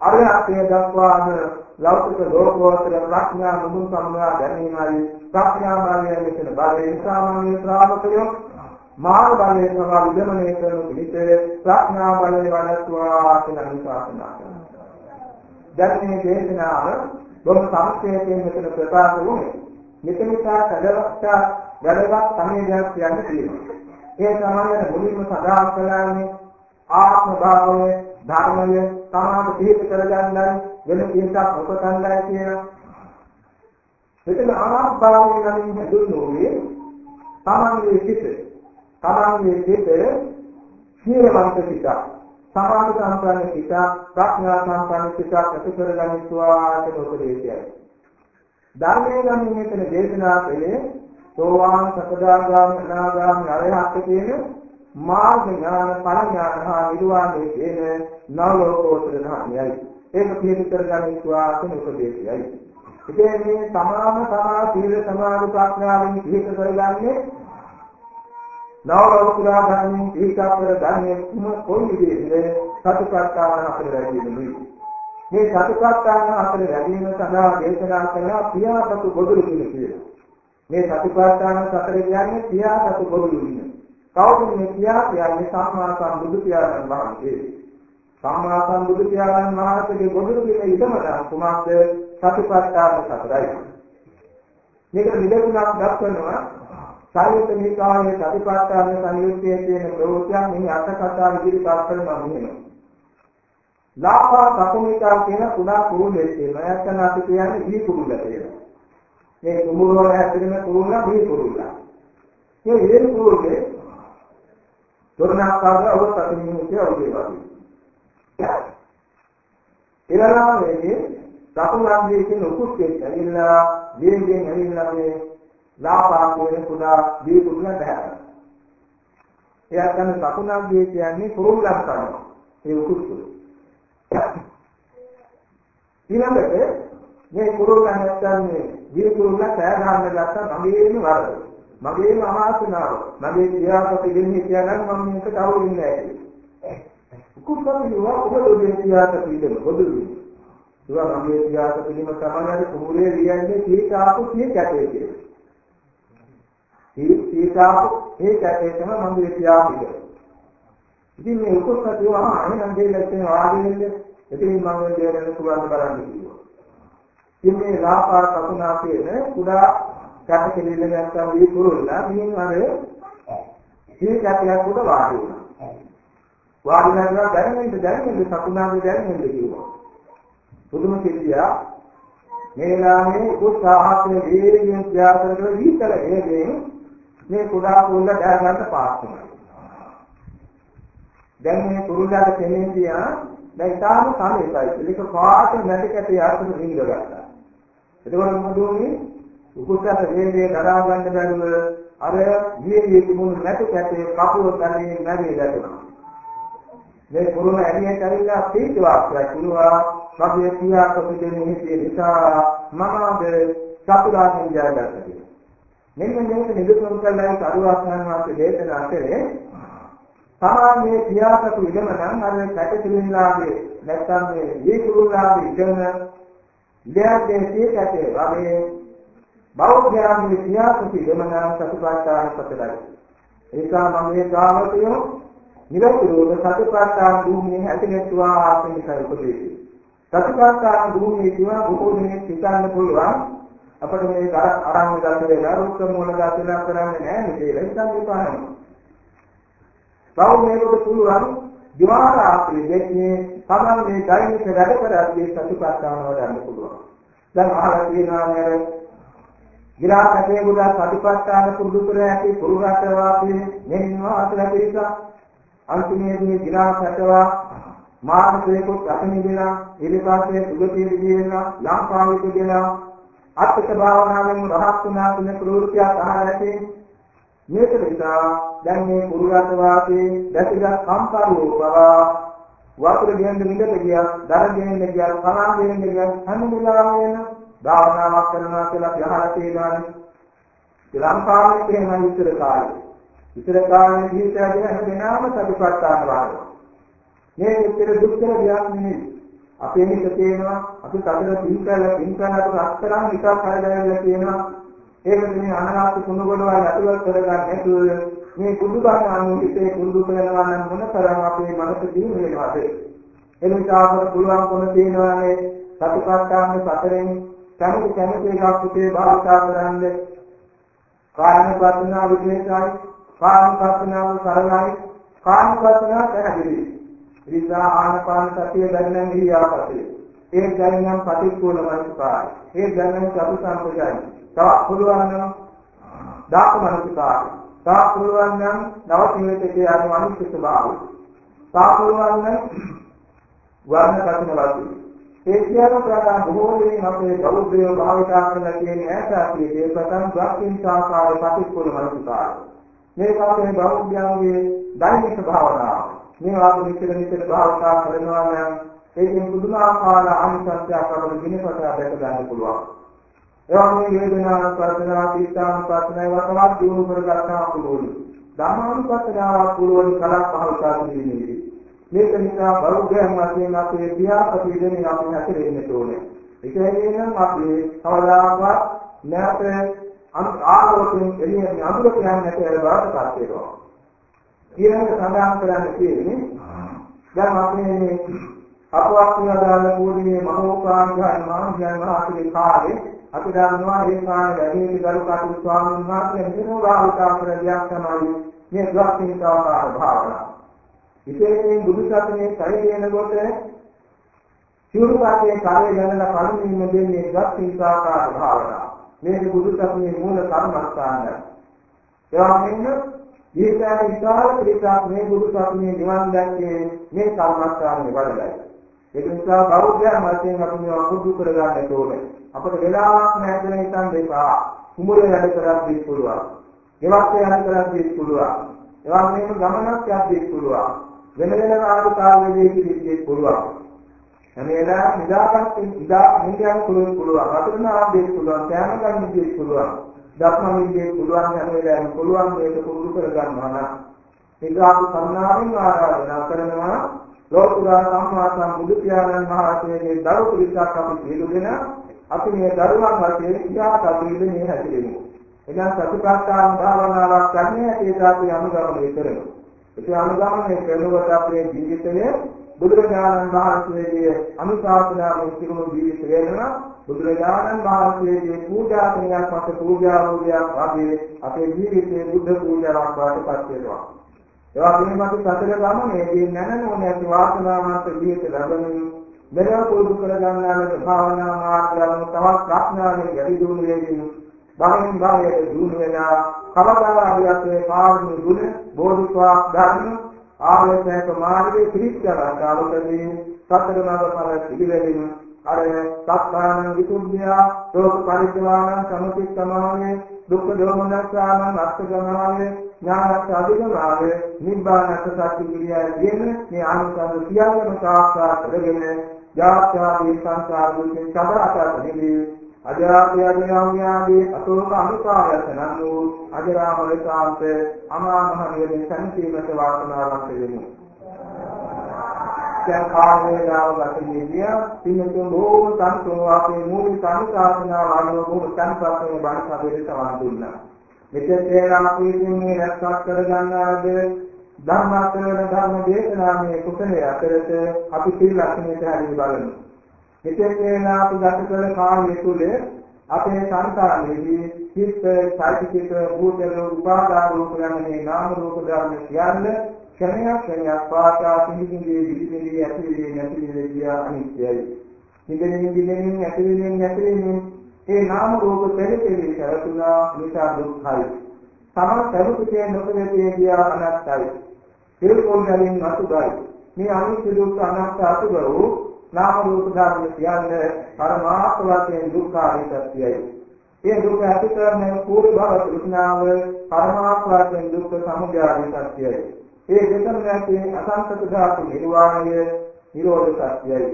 අරහත්ය දක්වාම ලෞකික ලෝකෝත්තර ප්‍රඥා මුදුන් සම්මා ගැනීමයි ප්‍රඥා මාර්ගය මෙතන බලයෙන් සාමාන්‍ය ශ්‍රාවකයෝ මාර්ග බලයෙන් සමා විදමනය කරන පිළිතේ ප්‍රඥා බලය වඩත්වා කියලා අනුශාසනා කරනවා. දැන් මේ දේශනාව බොහොම සංක්ෂේපයෙන් මෙතන ප්‍රකාශ වුණේ. මෙතනිසා සදවස්ත වැඩවත් සමයයක් කියන්න තියෙනවා. ඒ තමයි මුලින්ම සඳහන් කළානේ ආත්ම භාවය ධර්මය තමාට පිළිප කරගන්නයි වෙන කිසිවක් උපතන්නයි කියන. මෙතන ආත්ම භාවය නම් හඳුන්වන්නේ තමන්ගේ සිත තමන්ගේ සිත සීලවන්ත සිත සමාධි සම්පන්න සිත ප්‍රඥා සම්පන්න සිත ඇති කරගනිත්වා කියන උපදේශයයි. ධර්මයේ නම් මෙතන දේශනා කළේ සෝවාන් සකදාගාමී අනාගාමී අරහත් කියන මාර්ග ඥාන ඵල ඥාන හා නිර්වාණය කියන නව ලෝකෝත්තර ධර්මයයි. ඒක පිළිපද කරගන්න ස්වාසන උපදේශයයි. ඉතින් මේ සමාන සමා සීල සමාධි ප්‍රඥාවෙන් පිළිපද කරගන්නේ නව ලෝකුරා ධර්මයෙන් පිළිපද කරගන්නේ කොයි විදිහේ සතුටාන අපේ රැඳෙන්නේ. මේ සතුටාන අපේ රැඳීම සඳහා දේශනා කරන පියාසතු බොදුරු කියලා. මේ සතිපට්ඨාන සතර කියන්නේ පියාසතු බොරුළු ඉන්න. කවුද මේ පියා කියන්නේ සම්මා සම්බුදු පියාණන් වහන්සේ. සම්මා සම්බුදු පියාණන් වහන්සේගේ බොරුළු කියන ඉදමට කුමක්ද සතිපට්ඨාන සතරයි. මේක නිදසුනක් දක්වනවා සායත නිකායේ සතිපට්ඨාන සංයුත්තේ තියෙන ප්‍රවෘත්තියක් මෙහි අට කතා ඉදිරිපත් කරනවා මෙහෙම. ලාභා කපුනිකා කියන කුණා කුරුල්ලේ තියෙනවා. එයාට අපි කියන්නේ දී කුරුල්ල කියලා. මේ කුඹුර වල හැදෙන කුරුල්ලා මේ කුරුල්ලා. මේ ඉරේ කුරුල්ලේ දොරනාකාරව ඔබ ප්‍රතිමිනිය කියලා වගේ. ඊළඟට මේකේ දකුණාන්දේ කියන උකුස්කේ ඇවිල්ලා වේගෙන් ඇවිල්ලා මේ ලාපා කියන කුඩා දී කුරුල්ලා බහැරනවා. එයා තමයි දකුණාන්දේ කියන්නේ කුරුල්ලා කරනවා. ඒ උකුස්කේ. ඊළඟට මේ කුරුල්ලා නැත්තම් මේ ජීව කුරුල්ලා සෑ ගන්න ගත්තා මගේම වරද. මගේම අමාසනාව. මගේ ක්‍රියාපති දෙන්නේ කියනනම් මම මේක තවුරින්නේ නැහැ. කුකුල්ලා කියනවා ඔබ දෙන්නේ ක්‍රියාපති දෙන්න පොදුයි. ඒවා මගේ ක්‍රියාපති දෙන්න තමයි කුරුලේ ලියන්නේ කීකාපු කී කැටේ කියලා. කීකාපු ඒ කැටේ තමයි මගේ ක්‍රියාපති. ඉතින් මේ කුකුල්ලා කියනවා අනේ නම් දෙයක් තියෙනවා ආගෙන්නේ. ඉතින් මම දෙයක් පුළුවන් බලන්න කිව්වා. ඉතින් මේ ලාපා කතුනා කියන කුඩා කැට කෙලිල්ල නැත්තම් මේ කුරුල්ලා මින් අර මේ කැටයක් උඩ වාඩි වුණා. වාඩි වෙනවා දැනෙන්න දැනෙන්න සතුනාගේ දැනෙන්න කිව්වා. පුදුම සිද්ධිය මේ ලාමේ උත්සාහයෙන් වේගයෙන් ත්‍යාග කරන විතර හේගෙන් මේ කුඩා කුරුල්ල දැන ගන්න පාස් වුණා. දැන් මේ කුරුල්ලාට කෙනෙන්දිය දැන් ඊටාම සමීපයි. ඒක පාට නැටි කැටේ අරගෙන නිඳ ගත්තා. එතකොට මොකද වුනේ? උකුස්සට වේදේ දරා ගන්න බැරුව අර ජීවිතේ තිබුණු නැටි කැටේ කපුව තනියෙන් නැගී දැක්කා. මේ කුරුණ ඇරියට ඇවිල්ලා තීත්වාක්‍රය කිව්වා මගේ පියා කොපිටේ හිතේ නිසා මමද චතුරාර්ය ජයගත්තා. මෙන්න මේක නිදුතුන් කළා කරුවාස්නන් වාසේ දේශනා කරේ සාමාන්‍ය ක්‍රියාසතු ඉදම නම් අර කැට පිළින්ලාගේ නැත්තම් මේ දීකුරුලාගේ ඉදම ඉලයන්ගේ කැටේ වගේ බෞද්ධයන්ගේ ක්‍රියාසතු ඉදම නම් සතිපට්ඨාන පතරයි ඒකා මම මේ ගාමතියෝ නිරතුරුව සතිපට්ඨාන භූමියේ හැදෙන්නවා ආසනිකයි උපදේශය සතිපට්ඨාන භූමියේ කියවා බොහෝ දෙනෙක් හිතන්න පුළුවන්. අපිට මේ අරන් ගත වෙලා රුක්ක මූල ගතලා කරන්නේ නැහැ නේද කියලා හිතන්න එපා සෞම්‍යයට පුළුවන් දිවාර ආපේ දෙන්නේ තමයි මේ ධෛර්යක වැඩ කරන්නේ සතිපට්ඨාන වඩන්න පුළුවන්. දැන් අහලා තියෙනවා නේද? ගිරාකටේ ගුඩා සතිපට්ඨාන පුරුදු කර ඇති පුරුරටවා කියන්නේ මෙන්නවා අතල පිළිස අන්තිමේදී ගිරාකටවා මානසිකව අතනිදලා ඊළපාතේ සුගතිය විදිනා ලංකාවේ කියලා අත්‍යත භාවනාවෙන් රහත් වුණා කියන ප්‍රවෘත්තිය අහලා ඇති මේක නිසා දැන් මේ පුරුගත වාසී දැසිගත් සම්පරෝ බව වතුර ගෙන්න මිදට ගියා දර ගෙන්න ගියා කනා ගෙන්න ගියා හැම වෙලාවෙම භාවනාවක් කරනවා කියලා අපි අහලා තියෙනවානේ. ශ්‍රී ලංකාවේ එහෙමයි ඉතර කාලේ. ඉතර කාලේ ජීවිතය ගැන වෙනාම සතිපට්ඨාන වාරය මේ විතර දුක්ඛ දෙයක් නෙමෙයි. අපේ හිත තියෙනවා අපි කතර පින්කල පින්කලට රත්තරන් විකක් හරිදැවිලා තියෙනවා. ඒකද මේ අනාගත කුණුගොඩවල් අතුලත් කරගන්න නැතුව මේ කුඩුබන් අනුහිතේ කුඩු කරනවා නම් මොන තරම් අපේ මනස දිනු වෙනවද එනිසා අපට පුළුවන්කම තියෙනවානේ සතිපට්ඨාන සතරෙන් කැමති කැමති එකක් පුතේ භාවිතා කරන්නේ කායනුපස්සනාව විශේෂයි කායනුපස්සනාව සරලයි කායනුපස්සනාව පැහැදිලියි ඉරිසා ආනපාන සතිය දැනෙන ඉරියාපතේ. ඒ දැනෙන ප්‍රතිකූල මනසකාරය. ඒ දැනෙන චතු සම්පජායි. තවත් පුළුවන් නම් දාක මනසකාරය. තවත් පුළුවන් නම් නවතිනේතේ යන අනිත්‍ය ස්වභාවය. තවත් පුළුවන් නම් වර්ණ කතින වාසිය. ඒ කියන ප්‍රකාර බොහෝ දෙනෙක් අපේ බෞද්ධයෝ භාවිතා කරන තියෙන ඈතාතියේ ඒ ප්‍රථම භක්තින් සාකාර ප්‍රතිකූල මනසකාරය. මේක අපේ බෞද්ධයන්ගේ දෛනික භාවනාව. මේ වාගේ විතර විතර භාවිතා කරනවා නම් ඒකෙන් පුදුමාකාර අනිසත්‍යයක් අපිට දිනපතා දැක ගන්න පුළුවන්. ඒ වගේ වේදනා ප්‍රඥා තීතාන ප්‍රඥා වතවත් දිනු කර ගන්නවා පුළුවන්. ධර්මානුපස්සනාව පුළුවන් කලක් භාවිතා කිරීමේදී මේක නිසා බෞද්ධයන් වශයෙන් අපේ ක්‍රියාපති දෙමින් අපි හැසිරෙන්න ඕනේ. ඒක හේනම් අපි කවදාකවත් නැවත ආලෝකයෙන් එළියෙන් අඳුරට යන්නේ නැති බවට පත් වෙනවා. ඊළඟ සඳහන් කරන්න තියෙන්නේ දැන් අපි මේ අපවත් වේදාන පූජනීය මහෝපාද්‍යයන් මහාඥාන මහත්මේ කාලේ අපි දන්නවා ඒ කාලේ වැඩිහිටි ගරු කටු ස්වාමීන් වහන්සේ නිරෝධාවතා කරදියක් තමයි මේ ද්වක්ඛිතාවකාර භාවනාව. විශේෂයෙන් බුදු සසුනේ පරිදි වෙනකොට සිවුරුකාගේ කාර්ය යනලා පරිණිම දෙන්නේ ද්වක්ඛිතාවකාර භාවනාව. මේක බුදු සසුනේ මූල කර්මස්ථානය. ඒ වගේම ඊටාන විශාල පිරිසක් මේ බුදු සසුනේ නිවන් දැක්කේ මේ කර්මස්ථානයේ වලයි. ඒක නිසා බෞද්ධයන් වශයෙන් අපි මේවා පුදු කරගන්න ඕනේ. අපිට වෙලාවක් නැහැ කියලා හිතන් දෙපා. කුඹුරේ වැඩ කරද්දී පුළුවන්. ගෙවක් යන කරද්දී පුළුවන්. එවන් මේක ගමනක් යද්දී පුළුවන්. වෙන වෙන ආකාර කාර්යයේදී පුළුවන්. එමෙලා නිදාගන්න නිදා නිදාගන්න පුළුවන්. වතුරන ආදී පුළුවන්. කෑම ගන්න පුළුවන්. ධර්මවිද්‍යාවේ පුළුවන් හැම වෙලාවෙම පුළුවන් මේක පුරුදු කර ගන්නවා නම් ඒක අපි සම්මානෙන් ආරාධනා කරනවා ලෝකුරා සම්මා සම්බුදු පියාණන් වහන්සේගේ දරු පිරිසක් අපි පිළිගෙන අපි මේ දරුවන් වශයෙන් ඉතිහාස අපිට මේ හැදෙමු. එනම් සතිපට්ඨාන භාවනාවක් කරන්නේ ඒක අපි අනුගමනය කරමු. ඒක අනුගමනය කරනකොට අපේ ජීවිතයේ බුදුරජාණන් වහන්සේගේ අනුශාසනාවෙන් සිරුණු ජීවිත වෙනවා බුදුරජාණන් වහන්සේගේ පූජා කරනයක් පස්සේ පූජා රෝගයක් වගේ අපේ ජීවිතයේ බුද්ධ පූජාවක් බවට පත් වෙනවා. ඒ වගේම අපි සතර ගමනේදී නැනනෝනේ අපි වාසනාවන්ත ජීවිත ලැබෙනින් මෙලොව පුරුදු කර ගන්නාලක භාවනා මාර්ගයන් තවත් ප්‍රඥාවෙන් වැඩි දියුණු වෙමින් භවෙන් භවයට දියුණු වෙලා කවදා හරි අපේ පාරමී ගුණ බෝධිසත්ව ධර්ම ආර්යසේක මාර්ගයේ පිළිච්ඡාවතාවකදී සතර මඟ ඵල පිළිවෙලින් අර සත්‍යාන විසුද්ධිය සෝක පරිද්වාන සමුතික්කමාවේ දුක්ඛ දෝමනස්සාන අත්ථගමාවේ ඥානත් අධිගමාවේ නිබ්බානත් සත්‍ය කිරියා කියන මේ ආනුසංස සියල්ලම සාක්ෂාත් කරගෙන යාත්‍රාදී සංසාර දුකින් සදාතත් නිවි අජාපියඥාන්යාදී අතෝක අනුපායස නම් වූ අජරාමරිකාන්ත අමා මහ නිවන සම්පීමට වාසනාවක් වෙමු. දැන් කාර්යේලාව ගතේදී පින්තුන් බොහෝම සන්තෝ අපේ මූලික අනුශාසනාව අනුව බොහෝ සංසප්පේ බණ සබෙට සවන් දුන්නා. මෙතෙන් අපි මේ රැස්පත් කරගන්නාද ධර්මාත්මන ධර්ම දේශනාමේ කුසලයේ අතරත අපි සිල් ලක්ෂණයට හැදී බලමු. මෙතෙන් වේලා අපි ගත කළ කාලය තුළ අපේ සංකාරයේදී චිත්ත, චෛතසික, භූත රූප, උපාදාන රූප යන මේ නාම රූප ධර්ම කියන්නේ ක්ෂණයක් ක්ෂණයක් පාසා පිළිගින්නේ විදිහේ ඇතිවෙන්නේ නැතිවෙන්නේ කිය අනිත්‍යයි. නිදෙනින් නිදෙනින් ඇතිවෙන්නේ නැතිවෙන්නේ ඒ නාම රූප පෙරපෙරේ කරතුනා නිසා දුක්ඛයි. තම කරුකේ නොකෙතේ කිය අනත්තයි. සිල් පොල්ගලින් අසුබයි. මේ අනිත්‍ය දුක්ඛ අනාත්ම අසුබ වූ නාම රූප ධර්ම කියන්නේ පරමාර්ථ වශයෙන් දුක්ඛාරිය සත්‍යයයි. ඒ දුක ඇති කරන පූර්ව භව තෘෂ්ණාව පරමාර්ථ වශයෙන් දුක්ඛ සමුදය සත්‍යයයි. ඒ දෙකම නැති අසංකත ධාතු නිර්වාණය නිරෝධ සත්‍යයයි.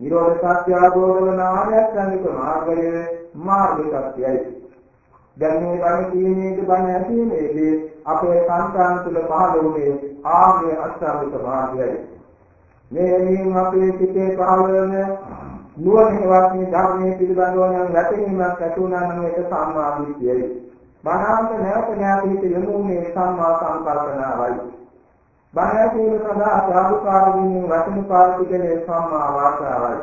නිරෝධ සත්‍ය අවබෝධ වන ආර්යසංගික මාර්ගය මාර්ග සත්‍යයයි. දැන් මේ බණ කීමේදී බණ ඇසීමේදී අපේ සංකාන තුල පහළ වුණේ ආර්ය අෂ්ටාංගික මාර්ගයයි. මේ නියම අපේ සිතේ පහළ වෙන නුවණවත් මේ ධර්මයේ පිළිබඳව යම් වැටහීමක් ඇති වුණා නම් ඒක සම්මා දිට්ඨියයි. බණාන්ත නැවත නැවත හිත යොමුනේ සම්මා සංකල්පනාවයි. බණ ඇසීම සඳහා සාධුකාර වීමෙන් වචන පාවිච්චි කළේ සම්මා වාචාවයි.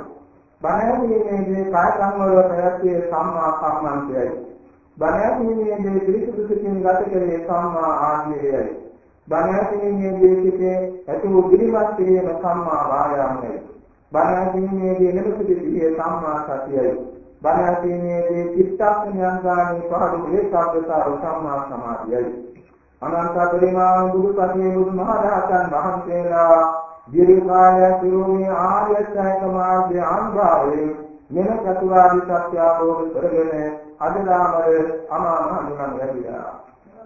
බණ ඇසීමේදී කාය සංවර ප්‍රයත්නයේ සම්මා කම්මන්තයයි. බණ ඇසීමේදී පිළිසුදු සිතින් ගත කළේ සම්මා ආජීවයයි. බණ ඇසීමේදී සිටේ ඇති වූ පිළිමත් කිරීම සම්මා වායාමයයි. බණ ඇසීමේදී නෙමෙති සිටියේ සම්මා සතියයි. බණ ඇසීමේදී චිත්තක්ෂණයන් ගානේ පහළ ඒකාග්‍රතාව සම්මා සමාධියයි. අනන්ත පරිමාණ බුදුපසේ බුදුමහරහතන් වහන්සේලා දීර්ඝාය සිරුමි ආර්ය ශ්‍රේෂ්ඨ මාර්ගය අනුභවයෙන් මෙන චතුරාර්ය සත්‍ය අවබෝධ කරගෙන අදලාමර අමාමහ නිවන් ලැබිලා.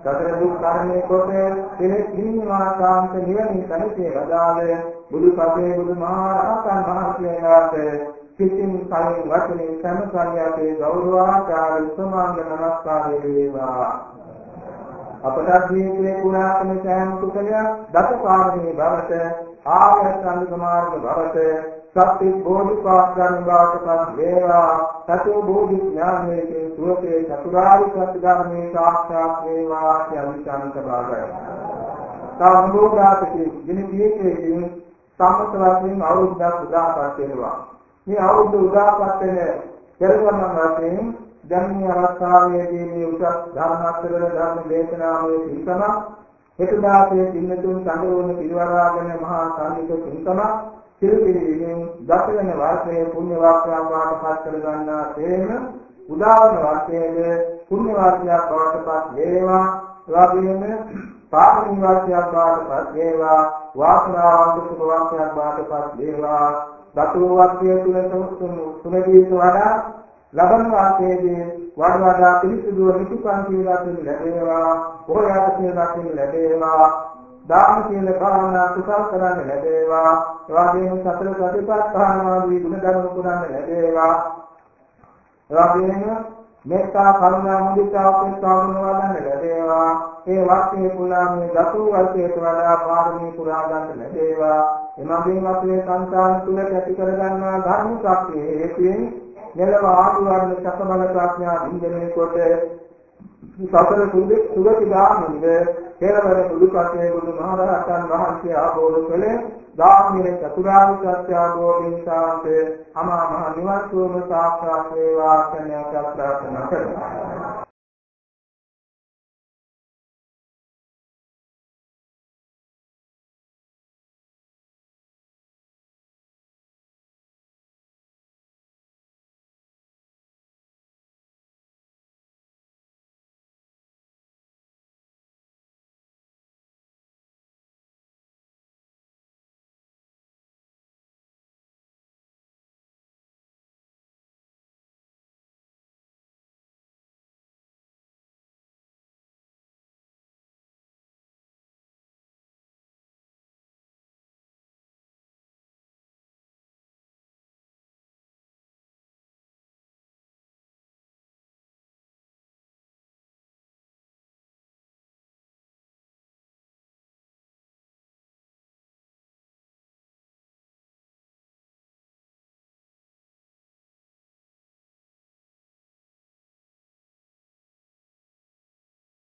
සතර දුක් කර්මයේ කොට කෙලෙස් නිවාසාන්ත නිවනින් සැනසී වදාළ බුදුපසේ බුදුමහරහතන් වහන්සේලාට සිතින් කලින් වචනේ සමසන්යාතේ ගෞරවාචාර සමාංග නමස්කාරය වේවා. අපට ජීවිතේ පුරාතන සෑම කුසලයක් දසපාරමී බවට ආර්ය සංග මාර්ග බවට සත්‍ය බෝධිපාක්ෂණ බවට වේවා සතෝ බෝධි ඥානයේ සුවසේ චතුරාර්ය සත්‍ය ධර්මයේ සාක්ෂාත් වේවා කියන භාගය. සම්බෝධාතකේ දින කීකේකින් සම්මත වශයෙන් අවුරුද්දක් උදාපත් වෙනවා. මේ අවුරුද්ද උදාපත් වෙන පෙරවන්න වශයෙන් දැන් මේ අවස්ථාවේදී මේ උසස් ධර්මාස්තර ධර්ම දේශනාවේ පිළිසම හෙටදාසේ පින්නතුන් සංගරෝණ පිරිවරාගෙන මහා සාමික පින්කම සිල්පිරිමින් දසවන වර්ෂයේ පුණ්‍ය වාක්‍යයක් වාටපත් කර ගන්නා තේම උදාවන වර්ෂයේ පුණ්‍ය වාක්‍යයක් වාටපත් වේවා. එවාගෙම පාරමී වාක්‍යයක් වාටපත් වේවා. වාසනාවන්ත සුභ වාක්‍යයක් වාටපත් වේවා. දතෝ වාක්‍ය තුල තුනදීට වඩා ලබන වාසයේදී වඩ වඩා පිළිසුදුව නිතිපන් සීලයෙන් ලැබේවා. පොයාට සීලයෙන් ලැබේවා. දාන සීල භාවනා කුසල් කරන්න ලැබේවා. එවාගෙම සතර සතිපට්ඨාන ආදී ගුණ ධර්ම පුරන්න ලැබේවා. එවාගෙම මෙත්තා කරුණා මුදිතා උපේක්ෂා ගුණ වඩන්න ලැබේවා. ඒ වාක්‍යයේ පුරා මේ දසු වර්ෂයට වඩා පාරමී පුරා ගන්න ලැබේවා. එමගින් අපේ සංසාර තුල ඇති කරගන්නා ධර්ම ශක්තිය හේතුවෙන් මෙලව ආදිවර්ණ සකබල ප්‍රඥා විඳිනේ කොට සතර සුගති ගාමිනිව කෙරවර බුදුපසේ බුදුමහරහතන් වහන්සේ ආબોධ කළේ ධාර්මික චතුරාර්ය සත්‍ය අවබෝධයෙන් සාන්ත අමා මහ නිවන් සුවම සාක්ෂාත් වේවා කියන ප්‍රාර්ථනා කරනවා.